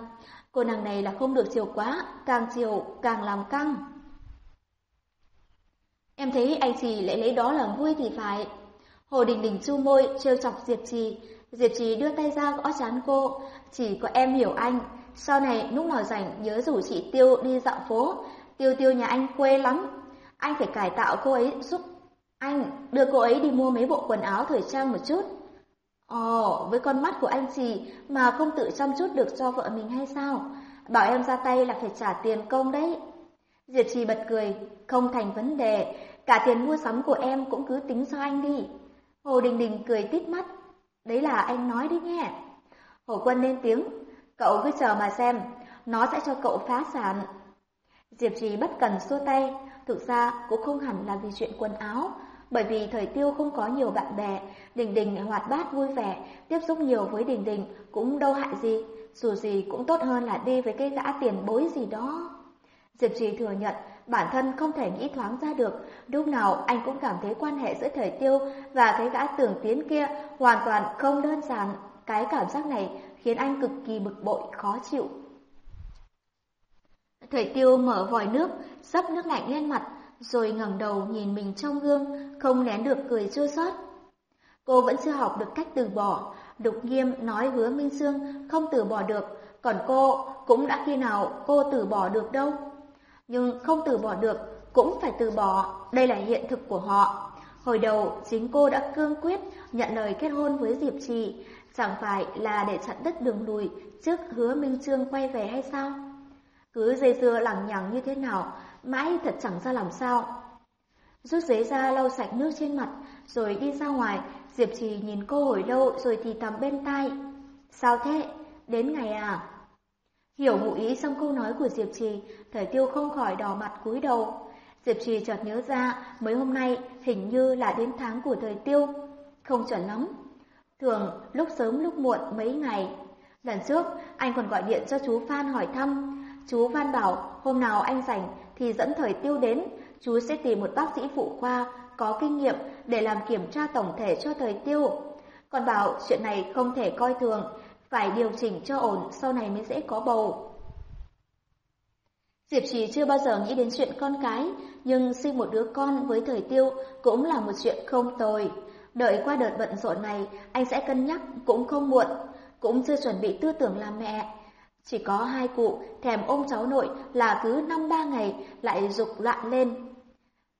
Cô nàng này là không được chiều quá, càng chiều càng làm căng. Em thấy anh chị lại lấy đó làm vui thì phải. Hồ Đình Đình chu môi, trêu chọc Diệp Trì. Diệp Trì đưa tay ra gõ chán cô. Chỉ có em hiểu anh. Sau này lúc nào rảnh nhớ rủ chị Tiêu đi dạo phố. Tiêu Tiêu nhà anh quê lắm. Anh phải cải tạo cô ấy giúp anh, đưa cô ấy đi mua mấy bộ quần áo thời trang một chút. Ồ, với con mắt của anh chị mà không tự chăm chút được cho vợ mình hay sao? Bảo em ra tay là phải trả tiền công đấy. Diệp Trì bật cười, không thành vấn đề, cả tiền mua sắm của em cũng cứ tính cho anh đi. Hồ Đình Đình cười tít mắt, đấy là anh nói đi nghe. Hồ Quân lên tiếng, cậu cứ chờ mà xem, nó sẽ cho cậu phá sản. Diệp Trì bất cần xua tay, thực ra cũng không hẳn là vì chuyện quần áo, bởi vì thời tiêu không có nhiều bạn bè, Đình Đình hoạt bát vui vẻ, tiếp xúc nhiều với Đình Đình cũng đâu hại gì, dù gì cũng tốt hơn là đi với cái gã tiền bối gì đó. Diệp Trì thừa nhận bản thân không thể nghĩ thoáng ra được, lúc nào anh cũng cảm thấy quan hệ giữa thời tiêu và cái gã tưởng tiến kia hoàn toàn không đơn giản. Cái cảm giác này khiến anh cực kỳ bực bội, khó chịu. Thủy tiêu mở vòi nước, dấp nước lạnh lên mặt, rồi ngẩng đầu nhìn mình trong gương, không nén được cười chua xót. Cô vẫn chưa học được cách từ bỏ, Đục Nghiêm nói hứa Minh Sương không từ bỏ được, còn cô cũng đã khi nào cô từ bỏ được đâu. Nhưng không từ bỏ được, cũng phải từ bỏ, đây là hiện thực của họ. Hồi đầu, chính cô đã cương quyết nhận lời kết hôn với Diệp Trì, chẳng phải là để chặn đứt đường lùi trước hứa Minh Trương quay về hay sao? Cứ dây dưa lằng nhằng như thế nào, mãi thật chẳng ra làm sao. Rút giấy ra lau sạch nước trên mặt, rồi đi ra ngoài, Diệp Trì nhìn cô hồi lâu rồi thì thầm bên tai. Sao thế? Đến ngày à? Hiểu ngụ ý trong câu nói của Diệp Trì, Thời Tiêu không khỏi đỏ mặt cúi đầu. Diệp Trì chợt nhớ ra, mấy hôm nay hình như là đến tháng của Thời Tiêu. Không chuẩn lắm. Thường lúc sớm lúc muộn mấy ngày. Lần trước, anh còn gọi điện cho chú Phan hỏi thăm. Chú Phan bảo hôm nào anh rảnh thì dẫn Thời Tiêu đến, chú sẽ tìm một bác sĩ phụ khoa có kinh nghiệm để làm kiểm tra tổng thể cho Thời Tiêu. Còn bảo chuyện này không thể coi thường, phải điều chỉnh cho ổn, sau này mới dễ có bầu. Diệp Trì chưa bao giờ nghĩ đến chuyện con cái, nhưng sinh một đứa con với thời tiêu cũng là một chuyện không tồi. Đợi qua đợt bận rộn này, anh sẽ cân nhắc cũng không muộn, cũng chưa chuẩn bị tư tưởng làm mẹ. Chỉ có hai cụ thèm ôm cháu nội là cứ năm ba ngày lại dục loạn lên.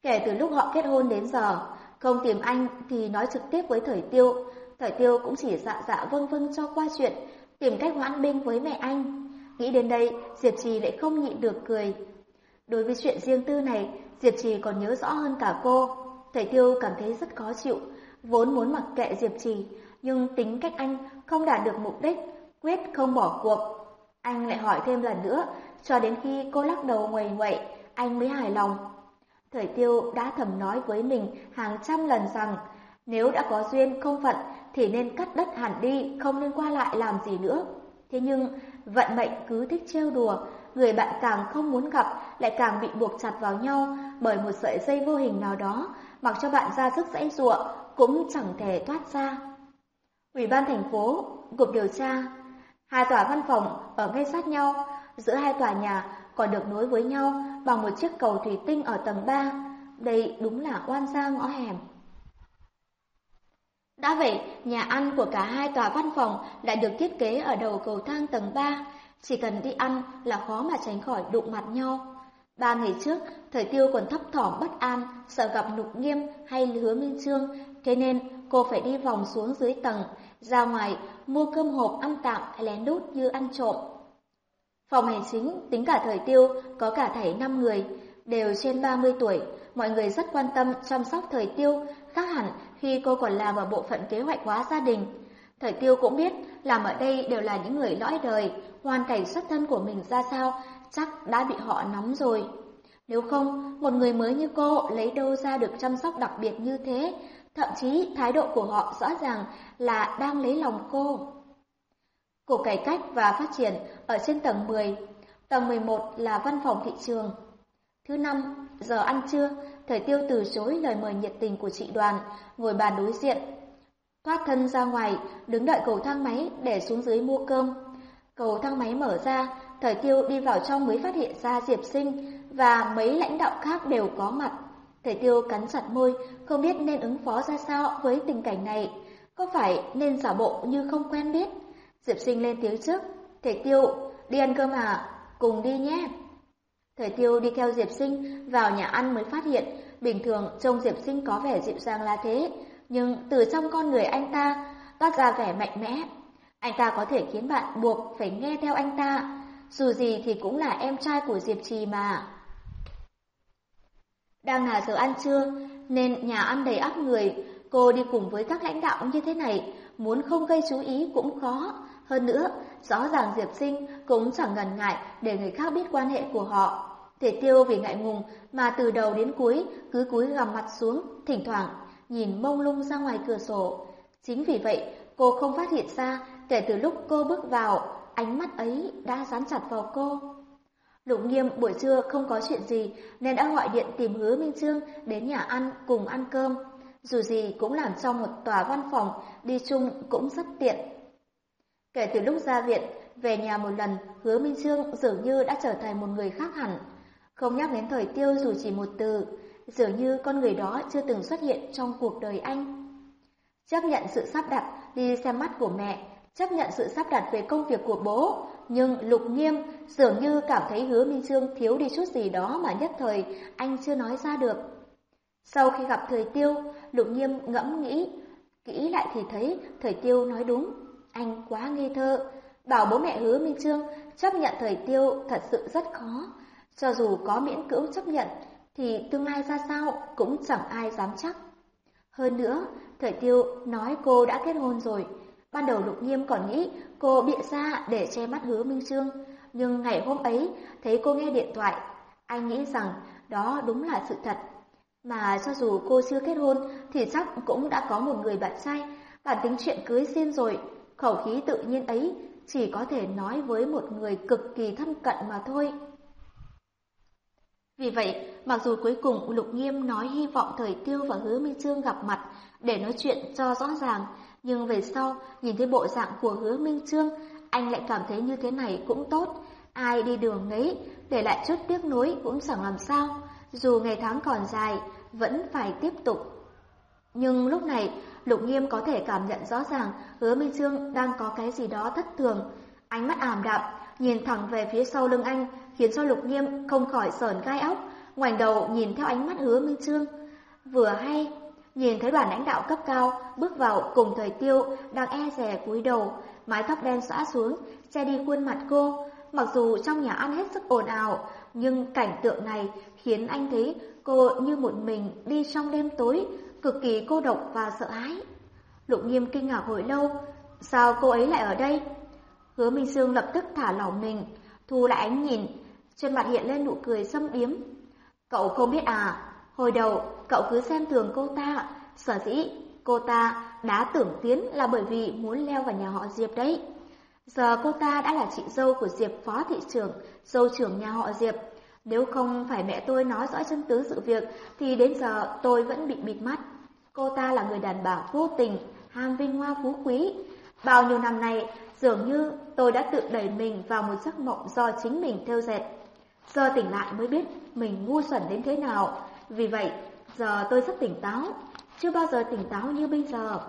Kể từ lúc họ kết hôn đến giờ, không tìm anh thì nói trực tiếp với thời tiêu, Thời tiêu cũng chỉ dạ dạ vâng vâng cho qua chuyện, tìm cách hoãn binh với mẹ anh. Nghĩ đến đây, Diệp Trì lại không nhịn được cười. Đối với chuyện riêng tư này, Diệp Trì còn nhớ rõ hơn cả cô. Thầy Tiêu cảm thấy rất khó chịu, vốn muốn mặc kệ Diệp Trì, nhưng tính cách anh không đạt được mục đích, quyết không bỏ cuộc. Anh lại hỏi thêm lần nữa, cho đến khi cô lắc đầu nguầy nguậy, anh mới hài lòng. Thời Tiêu đã thầm nói với mình hàng trăm lần rằng, nếu đã có duyên không phận thì nên cắt đất hẳn đi, không nên qua lại làm gì nữa. Thế nhưng, vận mệnh cứ thích trêu đùa, người bạn càng không muốn gặp lại càng bị buộc chặt vào nhau bởi một sợi dây vô hình nào đó, mặc cho bạn ra sức dãy giụa cũng chẳng thể thoát ra. Ủy ban thành phố, cục điều tra, hai tòa văn phòng ở ngay sát nhau, giữa hai tòa nhà còn được nối với nhau bằng một chiếc cầu thủy tinh ở tầng 3. Đây đúng là oan gia ngõ hẻm. Đã vậy, nhà ăn của cả hai tòa văn phòng lại được thiết kế ở đầu cầu thang tầng 3, chỉ cần đi ăn là khó mà tránh khỏi đụng mặt nhau. Ba ngày trước, thời tiêu còn thấp thỏm bất an, sợ gặp nục nghiêm hay hứa minh trương, thế nên cô phải đi vòng xuống dưới tầng, ra ngoài mua cơm hộp ăn tạm hay lén đút như ăn trộm. Phòng hành chính tính cả thời tiêu có cả thảy 5 người, đều trên 30 tuổi, mọi người rất quan tâm chăm sóc thời tiêu, khác hẳn khi cô còn làm ở bộ phận kế hoạch hóa gia đình. Thời tiêu cũng biết làm ở đây đều là những người lõi đời, hoàn cảnh xuất thân của mình ra sao chắc đã bị họ nắm rồi. Nếu không, một người mới như cô lấy đâu ra được chăm sóc đặc biệt như thế, thậm chí thái độ của họ rõ ràng là đang lấy lòng cô. cuộc cải cách và phát triển ở trên tầng 10, tầng 11 là văn phòng thị trường. Thứ năm, giờ ăn trưa, Thời tiêu từ chối lời mời nhiệt tình của chị đoàn, ngồi bàn đối diện. Thoát thân ra ngoài, đứng đợi cầu thang máy để xuống dưới mua cơm. Cầu thang máy mở ra, thời tiêu đi vào trong mới phát hiện ra Diệp Sinh và mấy lãnh đạo khác đều có mặt. Thời tiêu cắn chặt môi, không biết nên ứng phó ra sao với tình cảnh này. Có phải nên giả bộ như không quen biết? Diệp Sinh lên tiếng trước. thời tiêu, đi ăn cơm à? Cùng đi nhé. Thời tiêu đi theo Diệp Sinh vào nhà ăn mới phát hiện, bình thường trông Diệp Sinh có vẻ dịu dàng là thế, nhưng từ trong con người anh ta toát ra vẻ mạnh mẽ. Anh ta có thể khiến bạn buộc phải nghe theo anh ta, dù gì thì cũng là em trai của Diệp Trì mà. Đang là giờ ăn trưa, nên nhà ăn đầy ắp người, cô đi cùng với các lãnh đạo như thế này, muốn không gây chú ý cũng khó. Hơn nữa, rõ ràng Diệp Sinh cũng chẳng ngần ngại để người khác biết quan hệ của họ. Thể tiêu vì ngại ngùng mà từ đầu đến cuối cứ cúi gằm mặt xuống, thỉnh thoảng nhìn mông lung ra ngoài cửa sổ. Chính vì vậy, cô không phát hiện ra kể từ lúc cô bước vào, ánh mắt ấy đã dán chặt vào cô. Lục nghiêm buổi trưa không có chuyện gì nên đã gọi điện tìm hứa Minh Trương đến nhà ăn cùng ăn cơm. Dù gì cũng làm trong một tòa văn phòng, đi chung cũng rất tiện. Kể từ lúc ra viện, về nhà một lần, hứa Minh Trương dường như đã trở thành một người khác hẳn. Không nhắc đến thời tiêu dù chỉ một từ, dường như con người đó chưa từng xuất hiện trong cuộc đời anh. Chấp nhận sự sắp đặt đi xem mắt của mẹ, chấp nhận sự sắp đặt về công việc của bố, nhưng Lục Nghiêm dường như cảm thấy hứa Minh Trương thiếu đi chút gì đó mà nhất thời anh chưa nói ra được. Sau khi gặp thời tiêu, Lục Nghiêm ngẫm nghĩ, kỹ lại thì thấy thời tiêu nói đúng, anh quá ngây thơ. Bảo bố mẹ hứa Minh Trương chấp nhận thời tiêu thật sự rất khó. Cho dù có miễn cưỡng chấp nhận, thì tương lai ra sao cũng chẳng ai dám chắc. Hơn nữa, thời tiêu nói cô đã kết hôn rồi. Ban đầu Lục Nghiêm còn nghĩ cô bịa ra để che mắt hứa Minh Trương. Nhưng ngày hôm ấy, thấy cô nghe điện thoại, anh nghĩ rằng đó đúng là sự thật. Mà cho dù cô chưa kết hôn thì chắc cũng đã có một người bạn trai, bản tính chuyện cưới xin rồi. Khẩu khí tự nhiên ấy chỉ có thể nói với một người cực kỳ thân cận mà thôi. Vì vậy, mặc dù cuối cùng Lục Nghiêm nói hy vọng Thời Tiêu và Hứa Minh Trương gặp mặt để nói chuyện cho rõ ràng, nhưng về sau, nhìn thấy bộ dạng của Hứa Minh Trương, anh lại cảm thấy như thế này cũng tốt. Ai đi đường ấy, để lại chút tiếc nuối cũng chẳng làm sao. Dù ngày tháng còn dài, vẫn phải tiếp tục. Nhưng lúc này, Lục Nghiêm có thể cảm nhận rõ ràng Hứa Minh Trương đang có cái gì đó thất thường. Ánh mắt ảm đạm, nhìn thẳng về phía sau lưng anh, khiến cho Lục Nghiêm không khỏi sờn gai óc, ngoảnh đầu nhìn theo ánh mắt Hứa Minh Trương. Vừa hay, nhìn thấy đoàn lãnh đạo cấp cao bước vào cùng thời tiêu đang e dè cúi đầu, mái tóc đen xõa xuống, che đi khuôn mặt cô. Mặc dù trong nhà ăn hết sức ồn ào, nhưng cảnh tượng này khiến anh thấy cô như một mình đi trong đêm tối, cực kỳ cô độc và sợ hãi. Lục Nghiêm kinh ngạc hồi lâu, sao cô ấy lại ở đây? Hứa Minh Sương lập tức thả lỏng mình, thu lại ánh nhìn, trên mặt hiện lên nụ cười xâm điếm. Cậu không biết à, hồi đầu cậu cứ xem thường cô ta, sở dĩ cô ta đã tưởng tiến là bởi vì muốn leo vào nhà họ Diệp đấy. Giờ cô ta đã là chị dâu của Diệp phó thị trưởng, dâu trưởng nhà họ Diệp. Nếu không phải mẹ tôi nói rõ chân tướng sự việc thì đến giờ tôi vẫn bị bịt mắt. Cô ta là người đàn bà vô tình, ham vinh hoa phú quý. Bao nhiêu năm nay, dường như tôi đã tự đẩy mình vào một giấc mộng do chính mình theo dệt. Giờ tỉnh lại mới biết mình ngu xuẩn đến thế nào. Vì vậy, giờ tôi rất tỉnh táo, chưa bao giờ tỉnh táo như bây giờ.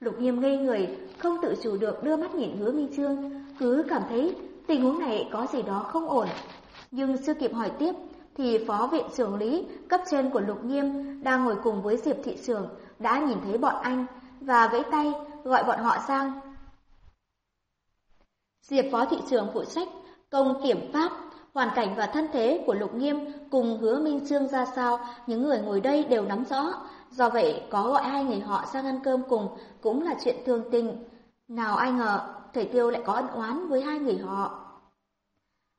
Lục nghiêm ngây người, không tự chủ được đưa mắt nhìn hứa Minh Trương, cứ cảm thấy tình huống này có gì đó không ổn. Nhưng chưa kịp hỏi tiếp, thì phó viện trưởng lý cấp trên của Lục Nghiêm đang ngồi cùng với Diệp thị trưởng đã nhìn thấy bọn anh và vẫy tay gọi bọn họ sang. Diệp phó thị trưởng phụ trách công kiểm pháp hoàn cảnh và thân thế của Lục Nghiêm cùng hứa Minh Trương ra sao, những người ngồi đây đều nắm rõ. Do vậy, có gọi hai người họ sang ăn cơm cùng cũng là chuyện thương tình. Nào ai ngờ, Thầy Tiêu lại có ân oán với hai người họ.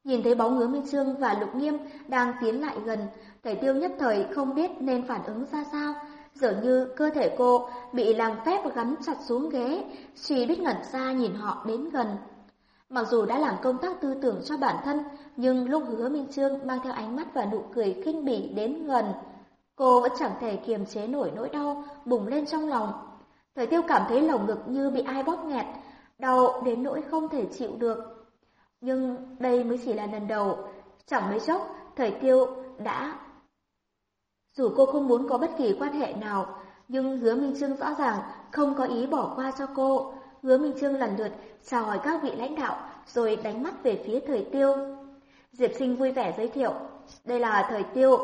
Nhìn thấy bóng hứa Minh Trương và Lục Nghiêm đang tiến lại gần, Thầy Tiêu nhất thời không biết nên phản ứng ra sao. Dường như cơ thể cô bị làm phép gắn chặt xuống ghế, chỉ biết ngẩn ra nhìn họ đến gần. Mặc dù đã làm công tác tư tưởng cho bản thân, nhưng lúc hứa Minh Trương mang theo ánh mắt và nụ cười khinh bỉ đến gần, cô vẫn chẳng thể kiềm chế nổi nỗi đau bùng lên trong lòng. Thời tiêu cảm thấy lồng ngực như bị ai bóp nghẹt, đau đến nỗi không thể chịu được. Nhưng đây mới chỉ là lần đầu, chẳng mấy chốc, thời tiêu đã... Dù cô không muốn có bất kỳ quan hệ nào, nhưng hứa Minh Trương rõ ràng không có ý bỏ qua cho cô. Hứa Minh Trương lần lượt chào hỏi các vị lãnh đạo, rồi đánh mắt về phía thời tiêu. Diệp Sinh vui vẻ giới thiệu, đây là thời tiêu,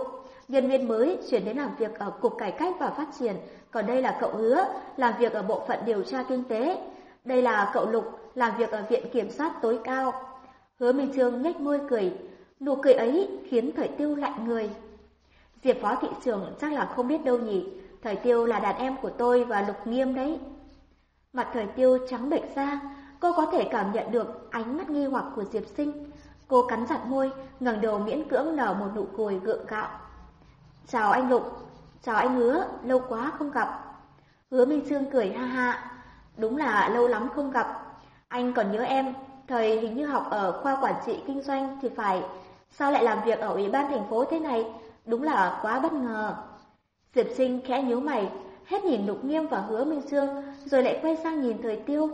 nhân viên mới chuyển đến làm việc ở Cục Cải cách và Phát triển, còn đây là cậu Hứa, làm việc ở Bộ phận Điều tra Kinh tế. Đây là cậu Lục, làm việc ở Viện Kiểm soát tối cao. Hứa Minh Trương nhếch môi cười, nụ cười ấy khiến thời tiêu lạnh người. Diệp Phó Thị trưởng chắc là không biết đâu nhỉ, thời tiêu là đàn em của tôi và Lục Nghiêm đấy. Mặt thời tiêu trắng bệch ra, cô có thể cảm nhận được ánh mắt nghi hoặc của Diệp Sinh. Cô cắn chặt môi, ngẩng đầu miễn cưỡng nở một nụ cười gượng gạo. Chào anh Lục, chào anh Hứa, lâu quá không gặp. Hứa Minh Sương cười ha ha, đúng là lâu lắm không gặp. Anh còn nhớ em, thời hình như học ở khoa quản trị kinh doanh thì phải. Sao lại làm việc ở ủy ban thành phố thế này? Đúng là quá bất ngờ. Diệp Sinh khẽ nhíu mày, hết nhìn Lục Nghiêm và Hứa Minh dương rồi lại quay sang nhìn Thời Tiêu.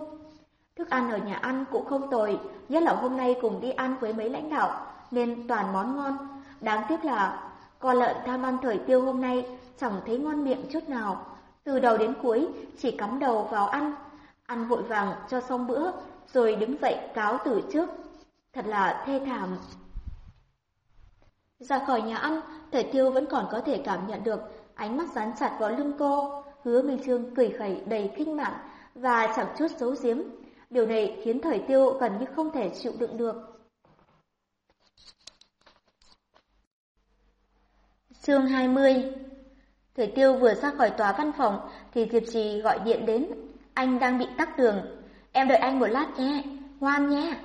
Thức ăn ở nhà ăn cũng không tồi, nhất là hôm nay cùng đi ăn với mấy lãnh đạo, nên toàn món ngon. Đáng tiếc là con lợn tham ăn Thời Tiêu hôm nay chẳng thấy ngon miệng chút nào. Từ đầu đến cuối chỉ cắm đầu vào ăn, Ăn vội vàng cho xong bữa, rồi đứng dậy cáo từ trước. Thật là thê thảm. Ra khỏi nhà ăn, thời Tiêu vẫn còn có thể cảm nhận được ánh mắt dán chặt vào lưng cô. Hứa Minh Trương cười khẩy đầy kinh mạng và chẳng chút giấu giếm. Điều này khiến Thời Tiêu gần như không thể chịu đựng được. Chương 20 Thời Tiêu vừa ra khỏi tòa văn phòng thì Diệp Trì gọi điện đến. Anh đang bị tắc đường. Em đợi anh một lát nhé, ngoan nhé.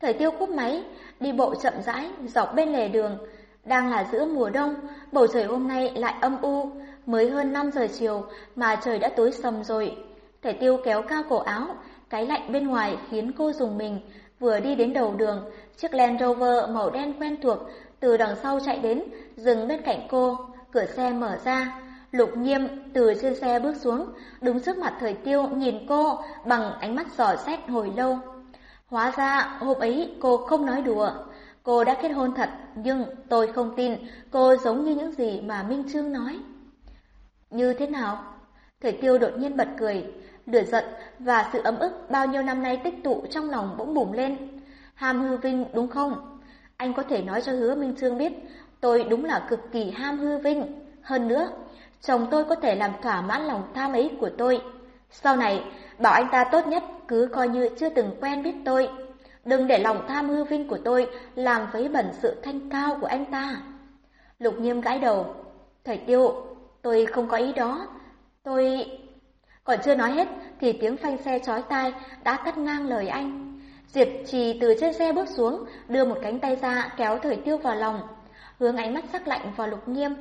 Thời Tiêu cúp máy, đi bộ chậm rãi dọc bên lề đường. Đang là giữa mùa đông, bầu trời hôm nay lại âm u, mới hơn 5 giờ chiều mà trời đã tối sầm rồi. Thể tiêu kéo cao cổ áo, cái lạnh bên ngoài khiến cô dùng mình, vừa đi đến đầu đường, chiếc Land Rover màu đen quen thuộc từ đằng sau chạy đến, dừng bên cạnh cô, cửa xe mở ra. Lục nghiêm từ trên xe bước xuống, đứng trước mặt thời tiêu nhìn cô bằng ánh mắt giỏ xét hồi lâu. Hóa ra hôm ấy cô không nói đùa, cô đã kết hôn thật, nhưng tôi không tin cô giống như những gì mà Minh Trương nói. Như thế nào? Thời tiêu đột nhiên bật cười, lửa giận và sự ấm ức bao nhiêu năm nay tích tụ trong lòng bỗng bùng lên. Ham hư vinh đúng không? Anh có thể nói cho hứa Minh Trương biết, tôi đúng là cực kỳ ham hư vinh. Hơn nữa, chồng tôi có thể làm thỏa mãn lòng tham ấy của tôi. Sau này, bảo anh ta tốt nhất cứ coi như chưa từng quen biết tôi. Đừng để lòng tham hư vinh của tôi làm vấy bẩn sự thanh cao của anh ta. Lục nghiêm gãi đầu. Thầy tiêu, tôi không có ý đó. Tôi... Còn chưa nói hết thì tiếng phanh xe chói tai đã cắt ngang lời anh. Diệp trì từ trên xe bước xuống, đưa một cánh tay ra kéo thời tiêu vào lòng, hướng ánh mắt sắc lạnh vào lục nghiêm.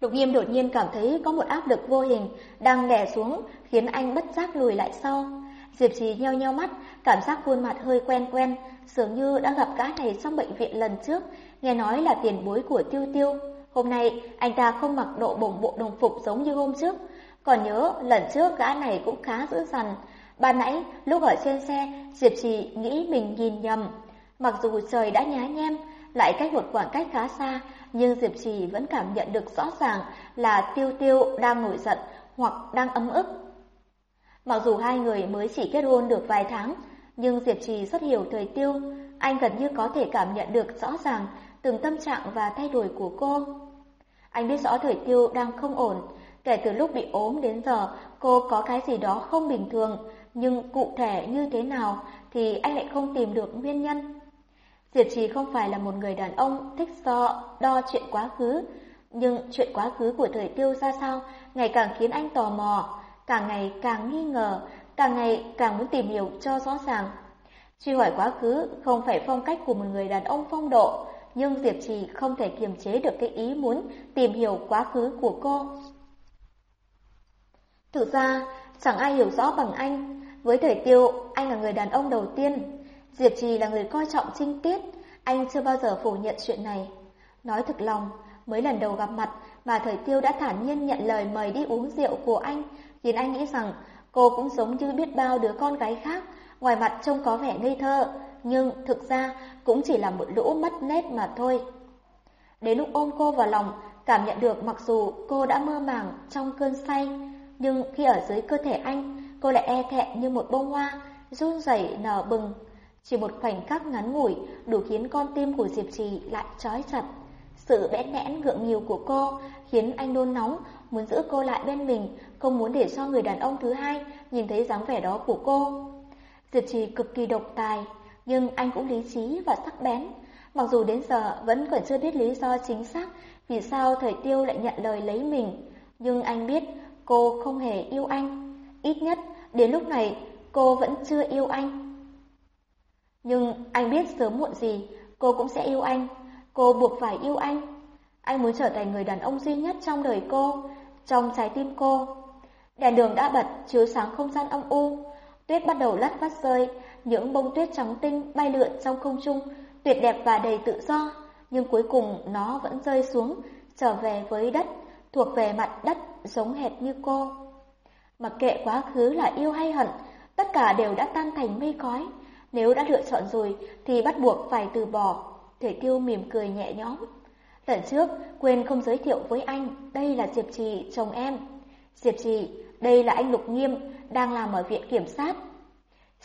Lục nghiêm đột nhiên cảm thấy có một áp lực vô hình đang đè xuống khiến anh bất giác lùi lại sau. Diệp trì nheo nheo mắt, cảm giác khuôn mặt hơi quen quen, dường như đã gặp gã này trong bệnh viện lần trước, nghe nói là tiền bối của tiêu tiêu. Hôm nay anh ta không mặc độ bổng bộ đồng phục giống như hôm trước, còn nhớ lần trước gã này cũng khá dữ dằn. Ban nãy lúc ở trên xe, Diệp Trì nghĩ mình nhìn nhầm. Mặc dù trời đã nhá nhem, lại cách một khoảng cách khá xa, nhưng Diệp Trì vẫn cảm nhận được rõ ràng là Tiêu Tiêu đang nổi giận hoặc đang ấm ức. Mặc dù hai người mới chỉ kết hôn được vài tháng, nhưng Diệp Trì rất hiểu thời tiêu, anh gần như có thể cảm nhận được rõ ràng từng tâm trạng và thay đổi của cô. Anh biết rõ thời tiêu đang không ổn, kể từ lúc bị ốm đến giờ cô có cái gì đó không bình thường, nhưng cụ thể như thế nào thì anh lại không tìm được nguyên nhân. Diệp Trì không phải là một người đàn ông thích so đo chuyện quá khứ, nhưng chuyện quá khứ của thời tiêu ra sao ngày càng khiến anh tò mò, càng ngày càng nghi ngờ, càng ngày càng muốn tìm hiểu cho rõ ràng. Truy hỏi quá khứ không phải phong cách của một người đàn ông phong độ, nhưng Diệp Trì không thể kiềm chế được cái ý muốn tìm hiểu quá khứ của cô. Thực ra, chẳng ai hiểu rõ bằng anh. Với thời tiêu, anh là người đàn ông đầu tiên. Diệp Trì là người coi trọng trinh tiết, anh chưa bao giờ phủ nhận chuyện này. Nói thực lòng, mới lần đầu gặp mặt mà thời tiêu đã thản nhiên nhận lời mời đi uống rượu của anh, khiến anh nghĩ rằng cô cũng giống như biết bao đứa con gái khác, ngoài mặt trông có vẻ ngây thơ, nhưng thực ra cũng chỉ là một lũ mất nét mà thôi. Đến lúc ôm cô vào lòng, cảm nhận được mặc dù cô đã mơ màng trong cơn say, nhưng khi ở dưới cơ thể anh, cô lại e thẹn như một bông hoa, run rẩy nở bừng. Chỉ một khoảnh khắc ngắn ngủi đủ khiến con tim của Diệp Trì lại trói chặt. Sự bẽn lẽn gượng nhiều của cô khiến anh nôn nóng, muốn giữ cô lại bên mình, không muốn để cho người đàn ông thứ hai nhìn thấy dáng vẻ đó của cô. Diệp Trì cực kỳ độc tài, nhưng anh cũng lý trí và sắc bén. Mặc dù đến giờ vẫn còn chưa biết lý do chính xác vì sao thời tiêu lại nhận lời lấy mình, nhưng anh biết cô không hề yêu anh. Ít nhất đến lúc này cô vẫn chưa yêu anh. Nhưng anh biết sớm muộn gì cô cũng sẽ yêu anh, cô buộc phải yêu anh. Anh muốn trở thành người đàn ông duy nhất trong đời cô, trong trái tim cô. Đèn đường đã bật, chiếu sáng không gian âm u. Tuyết bắt đầu lất vắt rơi, những bông tuyết trắng tinh bay lượn trong không trung, tuyệt đẹp và đầy tự do. Nhưng cuối cùng nó vẫn rơi xuống, trở về với đất, thuộc về mặt đất giống hệt như cô. Mặc kệ quá khứ là yêu hay hận, tất cả đều đã tan thành mây khói. Nếu đã lựa chọn rồi thì bắt buộc phải từ bỏ. Thể tiêu mỉm cười nhẹ nhõm. Lần trước, quên không giới thiệu với anh, đây là Diệp Trì, chồng em. Diệp Trì, đây là anh Lục Nghiêm, đang làm ở viện kiểm sát.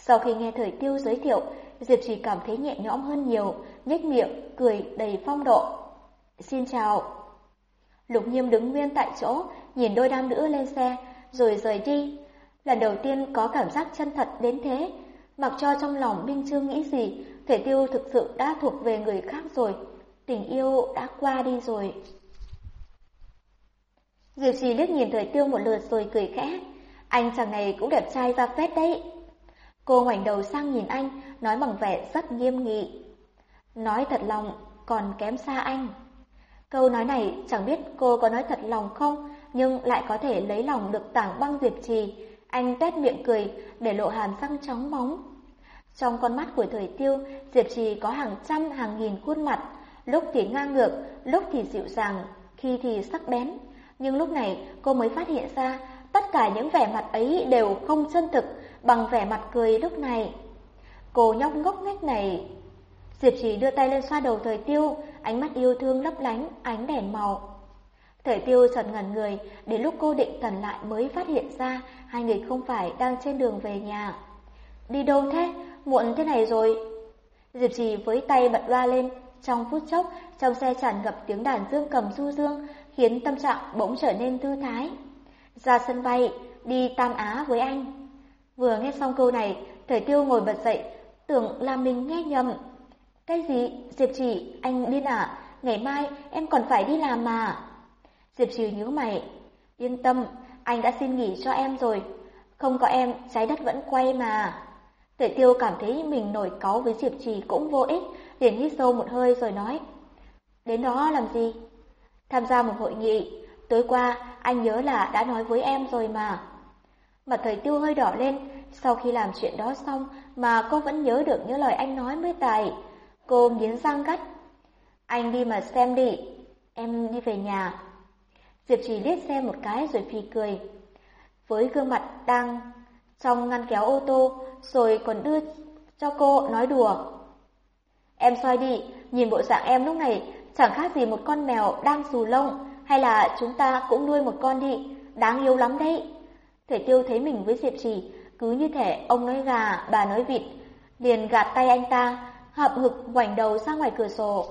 Sau khi nghe thời tiêu giới thiệu, Diệp trì cảm thấy nhẹ nhõm hơn nhiều, nhếch miệng, cười đầy phong độ. Xin chào. Lục Nhiêm đứng nguyên tại chỗ, nhìn đôi nam nữ lên xe, rồi rời đi. Lần đầu tiên có cảm giác chân thật đến thế, mặc cho trong lòng Minh Trương nghĩ gì, Thể Tiêu thực sự đã thuộc về người khác rồi, tình yêu đã qua đi rồi. Diệp Trì liếc nhìn Thời Tiêu một lượt rồi cười khẽ, anh chàng này cũng đẹp trai ra phết đấy. Cô ngoảnh đầu sang nhìn anh, nói bằng vẻ rất nghiêm nghị. Nói thật lòng, còn kém xa anh. Câu nói này chẳng biết cô có nói thật lòng không, nhưng lại có thể lấy lòng được tảng băng Diệp Trì. Anh tét miệng cười, để lộ hàm răng trắng bóng. Trong con mắt của thời tiêu, Diệp Trì có hàng trăm hàng nghìn khuôn mặt, lúc thì ngang ngược, lúc thì dịu dàng, khi thì sắc bén. Nhưng lúc này cô mới phát hiện ra tất cả những vẻ mặt ấy đều không chân thực bằng vẻ mặt cười lúc này. Cô nhóc ngốc nghếch này. Diệp Trì đưa tay lên xoa đầu thời tiêu, ánh mắt yêu thương lấp lánh, ánh đèn màu. Thời tiêu chợt ngẩn người, đến lúc cô định thần lại mới phát hiện ra hai người không phải đang trên đường về nhà. Đi đâu thế? Muộn thế này rồi. Diệp trì với tay bật loa lên, trong phút chốc, trong xe tràn ngập tiếng đàn dương cầm du dương, khiến tâm trạng bỗng trở nên thư thái. Ra sân bay, đi Tam Á với anh. Vừa nghe xong câu này, Thời tiêu ngồi bật dậy, tưởng là mình nghe nhầm. Cái gì? Diệp trì, anh điên à? Ngày mai em còn phải đi làm mà. Diệp trì nhíu mày. Yên tâm, anh đã xin nghỉ cho em rồi. Không có em, trái đất vẫn quay mà. thời tiêu cảm thấy mình nổi cáu với Diệp Trì cũng vô ích, liền hít sâu một hơi rồi nói. Đến đó làm gì? Tham gia một hội nghị, tối qua anh nhớ là đã nói với em rồi mà. Mặt thời tiêu hơi đỏ lên, sau khi làm chuyện đó xong mà cô vẫn nhớ được những lời anh nói mới tài. Cô nghiến răng gắt. Anh đi mà xem đi, em đi về nhà. Diệp Trì liếc xem một cái rồi phì cười. Với gương mặt đang trong ngăn kéo ô tô, rồi còn đưa cho cô nói đùa. Em soi đi, nhìn bộ dạng em lúc này chẳng khác gì một con mèo đang xù lông, hay là chúng ta cũng nuôi một con đi, đáng yêu lắm đấy. Thể tiêu thấy mình với Diệp Trì, cứ như thể ông nói gà, bà nói vịt, liền gạt tay anh ta, hợp hực ngoảnh đầu ra ngoài cửa sổ.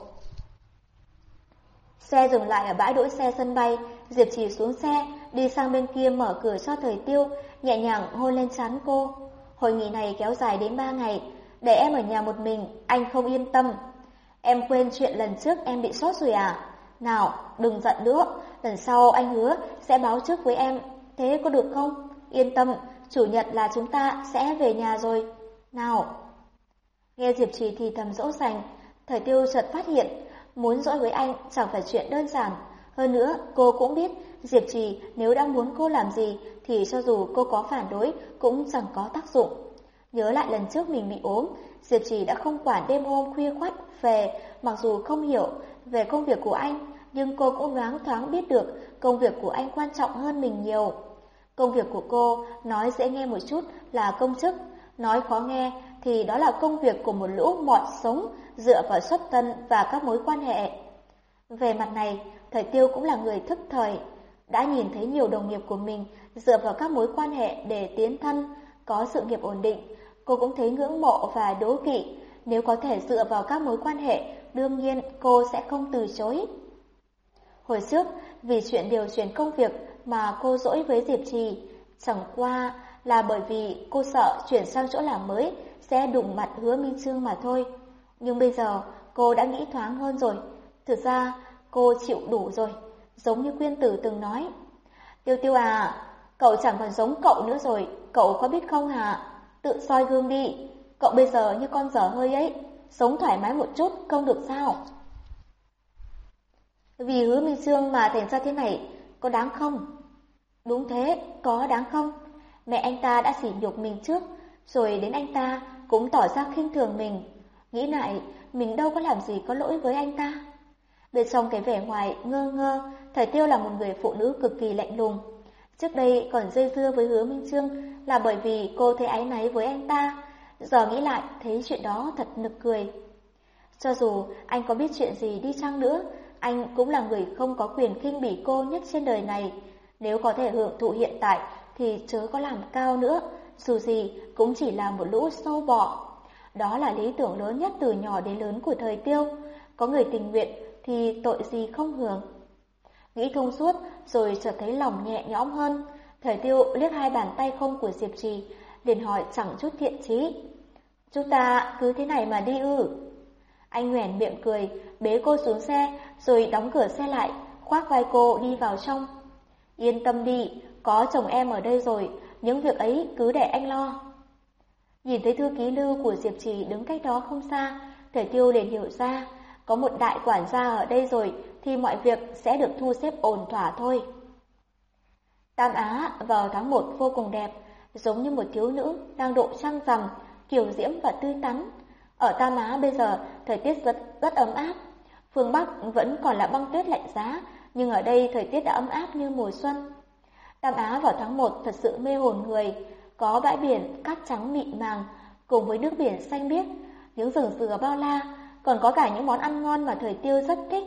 Xe dừng lại ở bãi đỗ xe sân bay, Diệp Trì xuống xe, đi sang bên kia mở cửa cho thời tiêu, nhẹ nhàng hôn lên trán cô. Hội nghị này kéo dài đến ba ngày, để em ở nhà một mình, anh không yên tâm. Em quên chuyện lần trước em bị sốt rồi à? Nào, đừng giận nữa, lần sau anh hứa sẽ báo trước với em, thế có được không? Yên tâm, chủ nhật là chúng ta sẽ về nhà rồi. Nào. Nghe Diệp Trì thì thầm dỗ dành, thời tiêu chợt phát hiện, muốn dỗi với anh chẳng phải chuyện đơn giản. Hơn nữa, cô cũng biết Diệp Trì nếu đang muốn cô làm gì thì cho dù cô có phản đối cũng chẳng có tác dụng. Nhớ lại lần trước mình bị ốm, Diệp Trì đã không quản đêm hôm khuya khoắt về, mặc dù không hiểu về công việc của anh, nhưng cô cũng loáng thoáng biết được công việc của anh quan trọng hơn mình nhiều. Công việc của cô nói dễ nghe một chút là công chức, nói khó nghe thì đó là công việc của một lũ mọt sống dựa vào xuất thân và các mối quan hệ. Về mặt này, Thời Tiêu cũng là người thức thời, đã nhìn thấy nhiều đồng nghiệp của mình dựa vào các mối quan hệ để tiến thân, có sự nghiệp ổn định. Cô cũng thấy ngưỡng mộ và đố kỵ, nếu có thể dựa vào các mối quan hệ, đương nhiên cô sẽ không từ chối. Hồi trước, vì chuyện điều chuyển công việc mà cô dỗi với Diệp Trì, chẳng qua là bởi vì cô sợ chuyển sang chỗ làm mới sẽ đụng mặt hứa Minh Trương mà thôi. Nhưng bây giờ cô đã nghĩ thoáng hơn rồi. Thực ra cô chịu đủ rồi, giống như quyên tử từng nói. Tiêu tiêu à, cậu chẳng còn giống cậu nữa rồi, cậu có biết không hả? Tự soi gương đi, cậu bây giờ như con dở hơi ấy, sống thoải mái một chút không được sao? Vì hứa Minh Sương mà thành ra thế này, có đáng không? Đúng thế, có đáng không? Mẹ anh ta đã sỉ nhục mình trước, rồi đến anh ta cũng tỏ ra khinh thường mình. Nghĩ lại, mình đâu có làm gì có lỗi với anh ta. Bên trong cái vẻ ngoài ngơ ngơ, Thời Tiêu là một người phụ nữ cực kỳ lạnh lùng. Trước đây còn dây dưa với hứa Minh Trương là bởi vì cô thấy áy náy với anh ta. Giờ nghĩ lại thấy chuyện đó thật nực cười. Cho dù anh có biết chuyện gì đi chăng nữa, anh cũng là người không có quyền khinh bỉ cô nhất trên đời này. Nếu có thể hưởng thụ hiện tại thì chớ có làm cao nữa, dù gì cũng chỉ là một lũ sâu bọ. Đó là lý tưởng lớn nhất từ nhỏ đến lớn của thời tiêu. Có người tình nguyện thì tội gì không hưởng. Nghĩ thông suốt rồi chợt thấy lòng nhẹ nhõm hơn. Thời tiêu liếc hai bàn tay không của Diệp Trì, liền hỏi chẳng chút thiện chí. Chúng ta cứ thế này mà đi ư. Anh nhoẻn miệng cười, bế cô xuống xe, rồi đóng cửa xe lại, khoác vai cô đi vào trong. Yên tâm đi, có chồng em ở đây rồi, những việc ấy cứ để anh lo. Nhìn thấy thư ký lưu của Diệp Trì đứng cách đó không xa, Thể Tiêu liền hiểu ra, có một đại quản gia ở đây rồi thì mọi việc sẽ được thu xếp ổn thỏa thôi. Tam Á vào tháng 1 vô cùng đẹp, giống như một thiếu nữ đang độ trăng rằm, kiều diễm và tươi tắn. Ở Tam Á bây giờ thời tiết rất, rất ấm áp, phương Bắc vẫn còn là băng tuyết lạnh giá, nhưng ở đây thời tiết đã ấm áp như mùa xuân. Tam Á vào tháng 1 thật sự mê hồn người, có bãi biển cát trắng mịn màng cùng với nước biển xanh biếc, những rừng dừa bao la, còn có cả những món ăn ngon mà thời tiêu rất thích.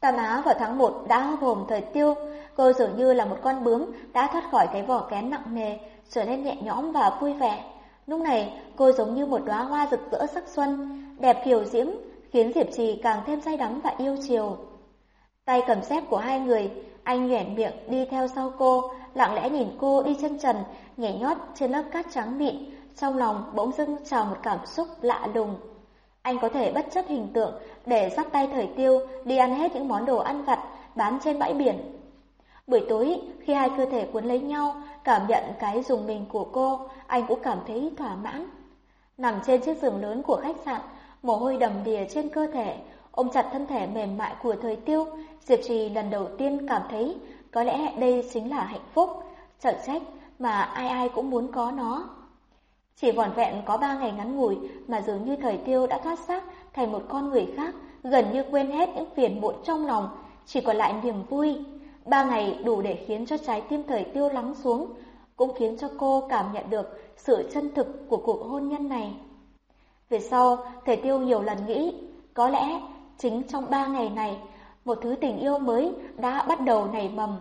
Tam Á vào tháng 1 đã gồm thời tiêu, cô dường như là một con bướm đã thoát khỏi cái vỏ kén nặng nề, trở nên nhẹ nhõm và vui vẻ. Lúc này, cô giống như một đóa hoa rực rỡ sắc xuân, đẹp kiều diễm, khiến Diệp Trì càng thêm say đắm và yêu chiều. Tay cầm xếp của hai người, anh nhoẻn miệng đi theo sau cô, lặng lẽ nhìn cô đi chân trần, nhảy nhót trên lớp cát trắng mịn, trong lòng bỗng dưng trào một cảm xúc lạ lùng. Anh có thể bất chấp hình tượng để dắt tay thời tiêu đi ăn hết những món đồ ăn vặt bán trên bãi biển. Buổi tối, khi hai cơ thể cuốn lấy nhau, cảm nhận cái dùng mình của cô, anh cũng cảm thấy thỏa mãn. Nằm trên chiếc giường lớn của khách sạn, mồ hôi đầm đìa trên cơ thể, ôm chặt thân thể mềm mại của thời tiêu, Diệp Trì lần đầu tiên cảm thấy có lẽ đây chính là hạnh phúc, sợ trách mà ai ai cũng muốn có nó. Chỉ vỏn vẹn có ba ngày ngắn ngủi mà dường như thời tiêu đã thoát xác thành một con người khác, gần như quên hết những phiền muộn trong lòng, chỉ còn lại niềm vui. Ba ngày đủ để khiến cho trái tim thời tiêu lắng xuống, cũng khiến cho cô cảm nhận được sự chân thực của cuộc hôn nhân này. Về sau, thời tiêu nhiều lần nghĩ, có lẽ chính trong ba ngày này, một thứ tình yêu mới đã bắt đầu nảy mầm.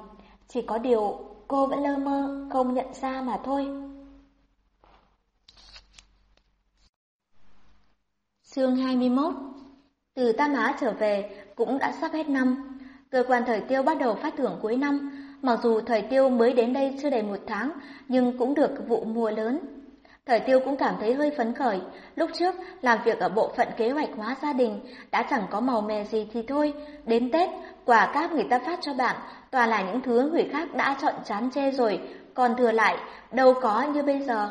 Chỉ có điều cô vẫn lơ mơ, không nhận ra mà thôi. Chương 21 Từ Tam Á trở về cũng đã sắp hết năm. Cơ quan thời tiêu bắt đầu phát thưởng cuối năm. Mặc dù thời tiêu mới đến đây chưa đầy một tháng, nhưng cũng được vụ mùa lớn. Thời tiêu cũng cảm thấy hơi phấn khởi. Lúc trước, làm việc ở bộ phận kế hoạch hóa gia đình, đã chẳng có màu mè gì thì thôi. Đến Tết, quà cáp người ta phát cho bạn, toàn là những thứ người khác đã chọn chán chê rồi, còn thừa lại, đâu có như bây giờ.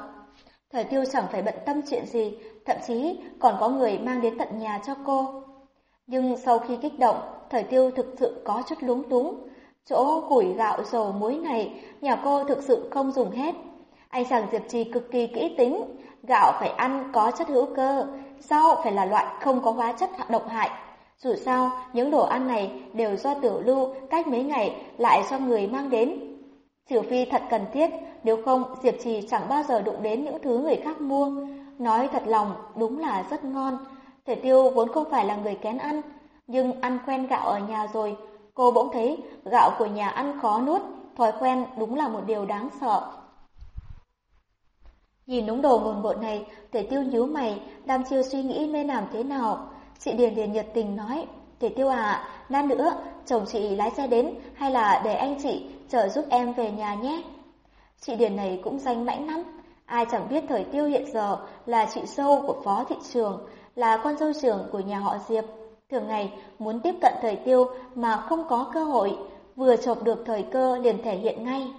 Thời tiêu chẳng phải bận tâm chuyện gì, thậm chí còn có người mang đến tận nhà cho cô. Nhưng sau khi kích động, thời tiêu thực sự có chút lúng túng. Chỗ củi gạo dầu muối này, nhà cô thực sự không dùng hết. Anh chàng Diệp Trì cực kỳ kỹ tính, gạo phải ăn có chất hữu cơ, rau phải là loại không có hóa chất độc hại. Dù sao, những đồ ăn này đều do tiểu lưu cách mấy ngày lại cho người mang đến. Trừ phi thật cần thiết, nếu không Diệp Trì chẳng bao giờ đụng đến những thứ người khác mua. Nói thật lòng, đúng là rất ngon. Thể tiêu vốn không phải là người kén ăn, nhưng ăn quen gạo ở nhà rồi, cô bỗng thấy gạo của nhà ăn khó nuốt, thói quen đúng là một điều đáng sợ. Nhìn núng đồ ngồn ngộn này, Thể tiêu nhíu mày, đam chiêu suy nghĩ nên làm thế nào. Chị Điền Điền nhiệt tình nói, Thể tiêu à, lát nữa, chồng chị lái xe đến hay là để anh chị chở giúp em về nhà nhé. Chị Điền này cũng danh mãnh lắm, ai chẳng biết thời tiêu hiện giờ là chị dâu của phó thị trường, là con dâu trưởng của nhà họ Diệp. Thường ngày muốn tiếp cận thời tiêu mà không có cơ hội, vừa chộp được thời cơ liền thể hiện ngay.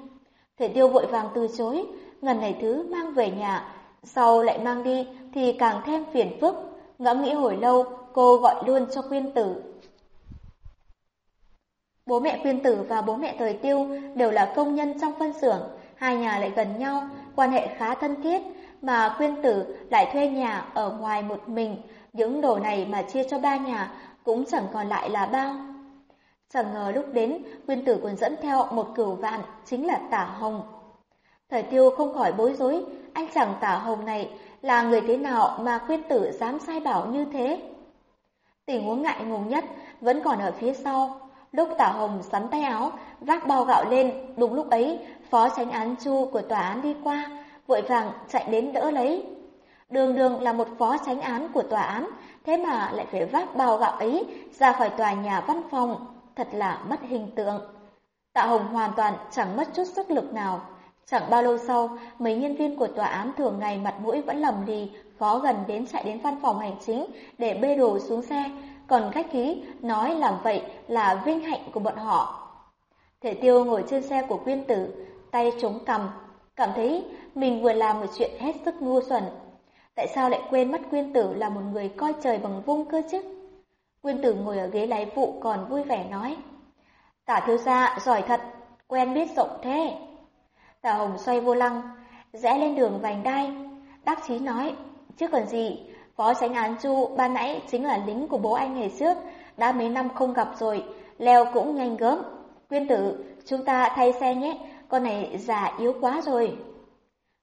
Thời tiêu vội vàng từ chối, ngần này thứ mang về nhà, sau lại mang đi thì càng thêm phiền phức. Ngẫm nghĩ hồi lâu, cô gọi luôn cho quyên tử. Bố mẹ quyên tử và bố mẹ thời tiêu đều là công nhân trong phân xưởng, hai nhà lại gần nhau, quan hệ khá thân thiết, mà quyên tử lại thuê nhà ở ngoài một mình, những đồ này mà chia cho ba nhà cũng chẳng còn lại là bao. Chẳng ngờ lúc đến, quyên tử còn dẫn theo một cửu vạn, chính là tả hồng. Thời tiêu không khỏi bối rối, anh chàng tả hồng này là người thế nào mà quyên tử dám sai bảo như thế? Tình huống ngại ngùng nhất vẫn còn ở phía sau. Lúc Tả Hồng sắn tay áo, vác bao gạo lên, đúng lúc ấy, phó tránh án Chu của tòa án đi qua, vội vàng chạy đến đỡ lấy. Đường đường là một phó tránh án của tòa án, thế mà lại phải vác bao gạo ấy ra khỏi tòa nhà văn phòng, thật là mất hình tượng. Tạ Hồng hoàn toàn chẳng mất chút sức lực nào. Chẳng bao lâu sau, mấy nhân viên của tòa án thường ngày mặt mũi vẫn lầm lì, khó gần đến chạy đến văn phòng hành chính để bê đồ xuống xe, còn khách khí nói làm vậy là vinh hạnh của bọn họ. Thể tiêu ngồi trên xe của quyên tử, tay chống cằm, cảm thấy mình vừa làm một chuyện hết sức ngu xuẩn. Tại sao lại quên mất quyên tử là một người coi trời bằng vung cơ chứ? Quyên tử ngồi ở ghế lái phụ còn vui vẻ nói. Tả thiếu gia giỏi thật, quen biết rộng thế. Tả Hồng xoay vô lăng, rẽ lên đường vành đai. Đắc chí nói, chứ còn gì, phó tránh án Chu ban nãy chính là lính của bố anh ngày trước, đã mấy năm không gặp rồi, leo cũng nhanh gớm. Quyên tử, chúng ta thay xe nhé, con này già yếu quá rồi.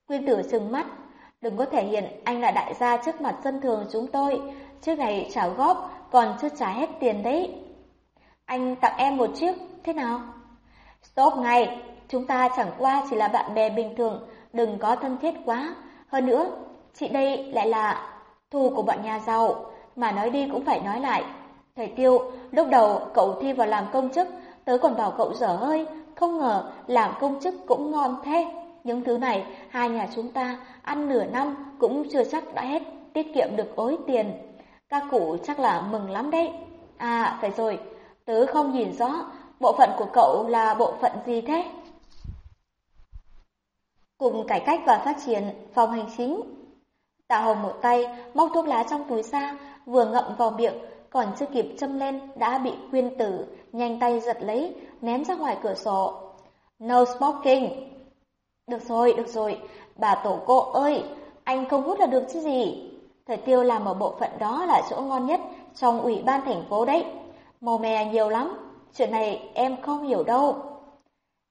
Quyên tử trừng mắt, đừng có thể hiện anh là đại gia trước mặt dân thường chúng tôi, trước này trả góp còn chưa trả hết tiền đấy. Anh tặng em một chiếc, thế nào? Stop ngay, chúng ta chẳng qua chỉ là bạn bè bình thường, đừng có thân thiết quá. Hơn nữa, chị đây lại là thù của bọn nhà giàu, mà nói đi cũng phải nói lại. Thầy Tiêu, lúc đầu cậu thi vào làm công chức, tớ còn bảo cậu dở hơi, không ngờ làm công chức cũng ngon thế. Những thứ này, hai nhà chúng ta ăn nửa năm cũng chưa chắc đã hết, tiết kiệm được ối tiền. Các cụ chắc là mừng lắm đấy. À, phải rồi, tớ không nhìn rõ, bộ phận của cậu là bộ phận gì thế? Cùng cải cách và phát triển phòng hành chính. Tạ Hồng một tay móc thuốc lá trong túi ra, vừa ngậm vào miệng, còn chưa kịp châm lên đã bị quyên tử nhanh tay giật lấy, ném ra ngoài cửa sổ. No smoking. Được rồi, được rồi, bà tổ cô ơi, anh không hút là được chứ gì. Thời tiêu làm ở bộ phận đó là chỗ ngon nhất trong ủy ban thành phố đấy. Màu mè nhiều lắm, chuyện này em không hiểu đâu.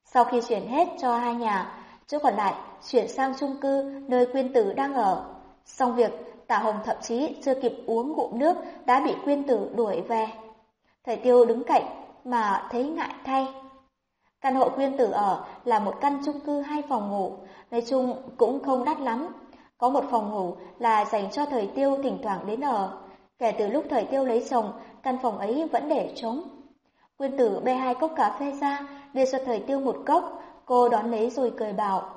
Sau khi chuyển hết cho hai nhà, chỗ còn lại chuyển sang chung cư nơi quyên tử đang ở. Xong việc, Tạ Hồng thậm chí chưa kịp uống ngụm nước đã bị quyên tử đuổi về. Thầy Tiêu đứng cạnh mà thấy ngại thay. Căn hộ quyên tử ở là một căn chung cư hai phòng ngủ, nói chung cũng không đắt lắm. Có một phòng ngủ là dành cho thời tiêu thỉnh thoảng đến ở. Kể từ lúc thời tiêu lấy chồng, căn phòng ấy vẫn để trống. Quyên tử bê hai cốc cà phê ra, đưa cho thời tiêu một cốc, cô đón lấy rồi cười bảo.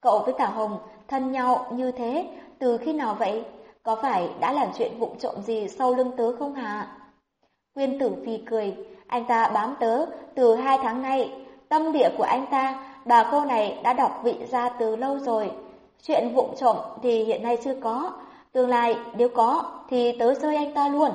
Cậu với Tả Hồng thân nhau như thế từ khi nào vậy? Có phải đã làm chuyện vụng trộm gì sau lưng tớ không hả? Quyên tử phi cười, anh ta bám tớ từ hai tháng nay. Tâm địa của anh ta, bà cô này đã đọc vị ra từ lâu rồi. Chuyện vụng trộm thì hiện nay chưa có, tương lai nếu có thì tớ rơi anh ta luôn.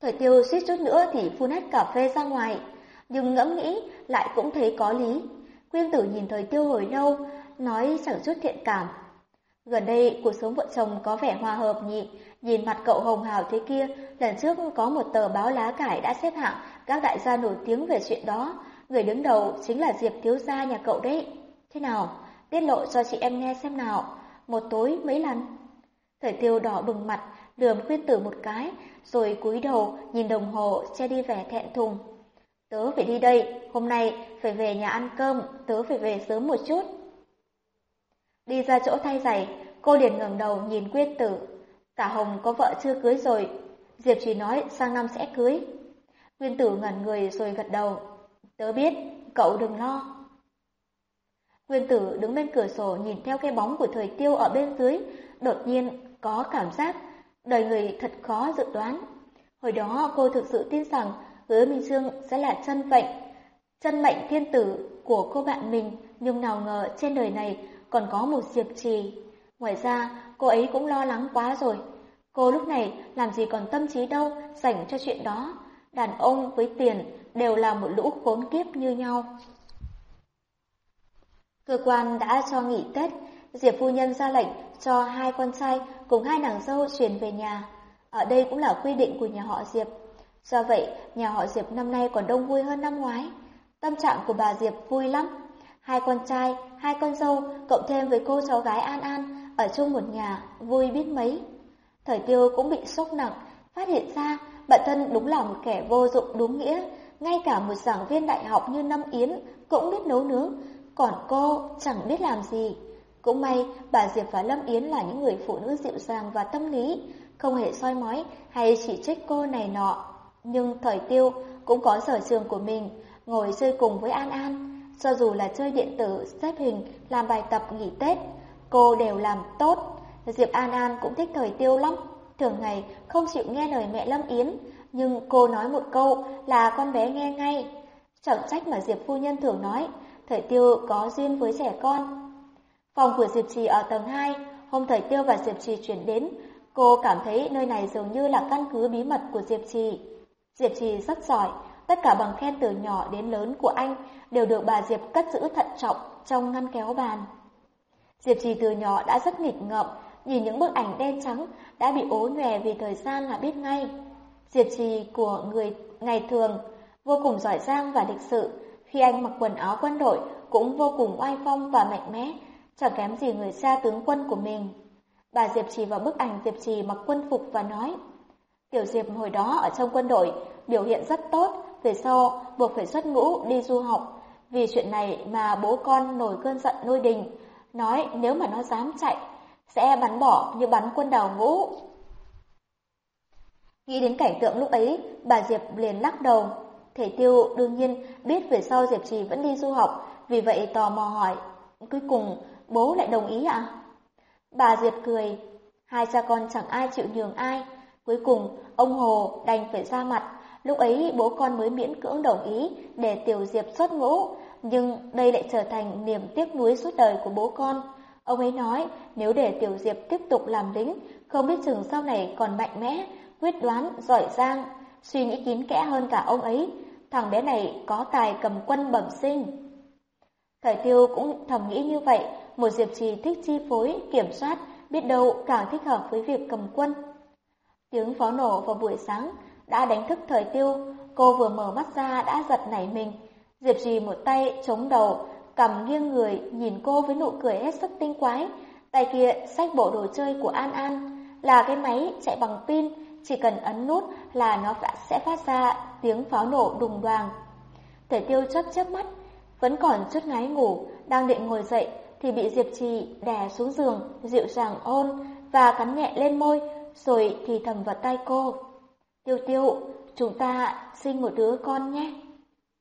Thời tiêu suýt chút nữa thì phun hết cà phê ra ngoài, nhưng ngẫm nghĩ lại cũng thấy có lý. Quyên tử nhìn thời tiêu hồi lâu, nói chẳng chút thiện cảm. Gần đây cuộc sống vợ chồng có vẻ hòa hợp nhị. nhìn mặt cậu hồng hào thế kia, lần trước có một tờ báo lá cải đã xếp hạng các đại gia nổi tiếng về chuyện đó, người đứng đầu chính là Diệp Thiếu Gia nhà cậu đấy. Thế nào, tiết lộ cho chị em nghe xem nào, một tối mấy lần. Thời tiêu đỏ bừng mặt, lườm khuyên tử một cái, rồi cúi đầu nhìn đồng hồ che đi vẻ thẹn thùng. Tớ phải đi đây, hôm nay phải về nhà ăn cơm, tớ phải về sớm một chút. Đi ra chỗ thay giày, cô liền ngẩng đầu nhìn Quyên Tử. cả Hồng có vợ chưa cưới rồi, Diệp chỉ nói sang năm sẽ cưới. Quyên Tử ngẩn người rồi gật đầu. Tớ biết, cậu đừng lo. Quyên Tử đứng bên cửa sổ nhìn theo cái bóng của thời tiêu ở bên dưới, đột nhiên có cảm giác đời người thật khó dự đoán. Hồi đó cô thực sự tin rằng hứa Minh Dương sẽ là chân mệnh, chân mệnh thiên tử của cô bạn mình, nhưng nào ngờ trên đời này còn có một Diệp Trì. Ngoài ra, cô ấy cũng lo lắng quá rồi. Cô lúc này làm gì còn tâm trí đâu dành cho chuyện đó. Đàn ông với tiền đều là một lũ khốn kiếp như nhau. Cơ quan đã cho nghỉ Tết, Diệp phu nhân ra lệnh cho hai con trai cùng hai nàng dâu chuyển về nhà. Ở đây cũng là quy định của nhà họ Diệp. Do vậy, nhà họ Diệp năm nay còn đông vui hơn năm ngoái. Tâm trạng của bà Diệp vui lắm. Hai con trai, hai con dâu, cộng thêm với cô cháu gái An An, ở chung một nhà, vui biết mấy. Thời tiêu cũng bị sốc nặng, phát hiện ra bản thân đúng là một kẻ vô dụng đúng nghĩa, ngay cả một giảng viên đại học như Năm Yến cũng biết nấu nướng, còn cô chẳng biết làm gì. Cũng may bà Diệp và Lâm Yến là những người phụ nữ dịu dàng và tâm lý, không hề soi mói hay chỉ trích cô này nọ. Nhưng thời tiêu cũng có sở trường của mình, ngồi chơi cùng với An An. Cho dù là chơi điện tử, xếp hình, làm bài tập nghỉ Tết, cô đều làm tốt. Diệp An An cũng thích thời tiêu lắm, thường ngày không chịu nghe lời mẹ Lâm Yến, nhưng cô nói một câu là con bé nghe ngay. Chẳng trách mà Diệp phu nhân thường nói, thời tiêu có duyên với trẻ con. Phòng của Diệp Trì ở tầng 2, hôm thời tiêu và Diệp Trì chuyển đến, cô cảm thấy nơi này dường như là căn cứ bí mật của Diệp Trì. Diệp Trì rất giỏi, tất cả bằng khen từ nhỏ đến lớn của anh đều được bà Diệp cất giữ thận trọng trong ngăn kéo bàn. Diệp Trì từ nhỏ đã rất nghịch ngợm, nhìn những bức ảnh đen trắng đã bị ố nhòe vì thời gian là biết ngay. Diệp Trì của người ngày thường vô cùng giỏi giang và lịch sự, khi anh mặc quần áo quân đội cũng vô cùng oai phong và mạnh mẽ, chẳng kém gì người xa tướng quân của mình. Bà Diệp Trì vào bức ảnh Diệp Trì mặc quân phục và nói, Tiểu Diệp hồi đó ở trong quân đội biểu hiện rất tốt, về sau buộc phải xuất ngũ đi du học. Vì chuyện này mà bố con nổi cơn giận nuôi đình, nói nếu mà nó dám chạy, sẽ bắn bỏ như bắn quân đào ngũ. Nghĩ đến cảnh tượng lúc ấy, bà Diệp liền lắc đầu. Thể tiêu đương nhiên biết về sau Diệp Trì vẫn đi du học, vì vậy tò mò hỏi, cuối cùng bố lại đồng ý ạ? À? Bà Diệp cười, hai cha con chẳng ai chịu nhường ai. Cuối cùng, ông Hồ đành phải ra mặt, lúc ấy bố con mới miễn cưỡng đồng ý để Tiểu Diệp xuất ngũ, nhưng đây lại trở thành niềm tiếc nuối suốt đời của bố con. Ông ấy nói nếu để Tiểu Diệp tiếp tục làm lính, không biết chừng sau này còn mạnh mẽ, quyết đoán, giỏi giang, suy nghĩ kín kẽ hơn cả ông ấy. Thằng bé này có tài cầm quân bẩm sinh. Thời tiêu cũng thầm nghĩ như vậy, một Diệp Trì thích chi phối, kiểm soát, biết đâu càng thích hợp với việc cầm quân. Tiếng pháo nổ vào buổi sáng đã đánh thức thời tiêu, cô vừa mở mắt ra đã giật nảy mình. Diệp Trì một tay chống đầu, cầm nghiêng người nhìn cô với nụ cười hết sức tinh quái, tay kia xách bộ đồ chơi của An An, là cái máy chạy bằng pin, chỉ cần ấn nút là nó sẽ phát ra tiếng pháo nổ đùng đoàng. Thể tiêu chớp chớp mắt, vẫn còn chút ngái ngủ, đang định ngồi dậy thì bị Diệp Trì đè xuống giường, dịu dàng ôn và cắn nhẹ lên môi, rồi thì thầm vào tay cô. Tiêu tiêu, chúng ta sinh một đứa con nhé.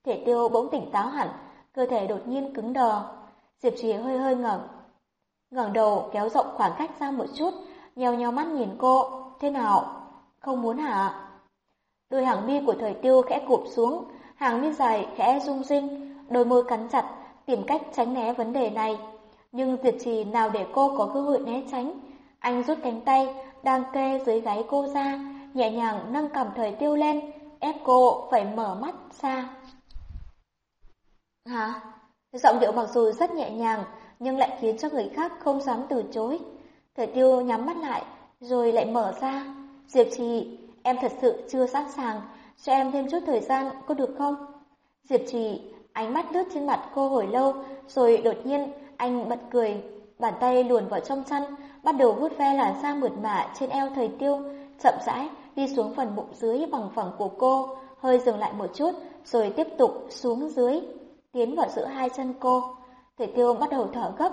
Thể tiêu bỗng tỉnh táo hẳn, cơ thể đột nhiên cứng đờ. Diệp Trì hơi hơi ngẩng, ngẩng đầu kéo rộng khoảng cách ra một chút, nheo nheo mắt nhìn cô. Thế nào? Không muốn hả? Đôi hàng mi của thời tiêu khẽ cụp xuống, hàng mi dài khẽ rung rinh, đôi môi cắn chặt, tìm cách tránh né vấn đề này. Nhưng Diệp Trì nào để cô có cơ hội né tránh. Anh rút cánh tay, đang kê dưới gáy cô ra, nhẹ nhàng nâng cầm thời tiêu lên, ép cô phải mở mắt ra. Hả? Giọng điệu mặc dù rất nhẹ nhàng, nhưng lại khiến cho người khác không dám từ chối. Thời tiêu nhắm mắt lại, rồi lại mở ra. Diệp Trì, em thật sự chưa sẵn sàng, cho em thêm chút thời gian, có được không? Diệp Trì, ánh mắt lướt trên mặt cô hồi lâu, rồi đột nhiên anh bật cười, bàn tay luồn vào trong chăn, bắt đầu vuốt ve làn da mượt mà trên eo thời tiêu, chậm rãi đi xuống phần bụng dưới bằng phẳng của cô, hơi dừng lại một chút, rồi tiếp tục xuống dưới, tiến vào giữa hai chân cô. Thời tiêu bắt đầu thở gấp,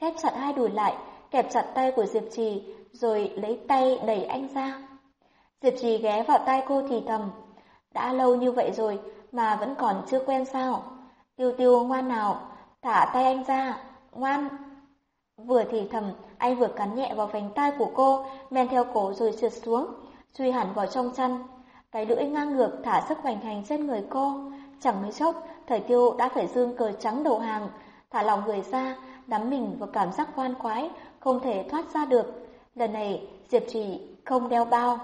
khép chặt hai đùi lại, kẹp chặt tay của Diệp Trì, rồi lấy tay đẩy anh ra. Diệp Trì ghé vào tay cô thì thầm, đã lâu như vậy rồi mà vẫn còn chưa quen sao? Tiêu tiêu ngoan nào, thả tay anh ra, ngoan. Vừa thì thầm, anh vừa cắn nhẹ vào vành tai của cô, men theo cổ rồi trượt xuống, chui hẳn vào trong chăn. Cái lưỡi ngang ngược thả sức hoành hành trên người cô. Chẳng mấy chốc, thời tiêu đã phải dương cờ trắng đầu hàng, thả lòng người ra, đắm mình vào cảm giác khoan khoái, không thể thoát ra được. Lần này, Diệp Trì không đeo bao.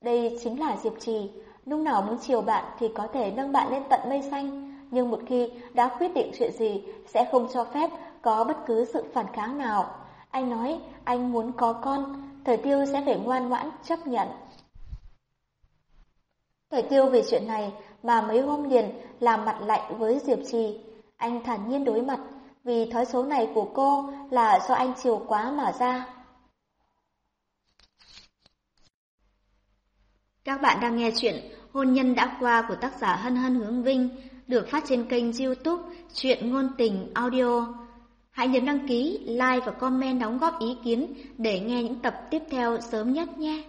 Đây chính là Diệp Trì, lúc nào muốn chiều bạn thì có thể nâng bạn lên tận mây xanh, nhưng một khi đã quyết định chuyện gì sẽ không cho phép có bất cứ sự phản kháng nào. Anh nói anh muốn có con, thời tiêu sẽ phải ngoan ngoãn chấp nhận. Thời tiêu vì chuyện này mà mấy hôm liền làm mặt lạnh với Diệp Trì. Anh thản nhiên đối mặt, vì thói xấu này của cô là do anh chiều quá mà ra. Các bạn đang nghe chuyện Hôn nhân đã qua của tác giả Hân Hân Hướng Vinh được phát trên kênh youtube Chuyện Ngôn Tình Audio. Hãy nhấn đăng ký, like và comment đóng góp ý kiến để nghe những tập tiếp theo sớm nhất nhé.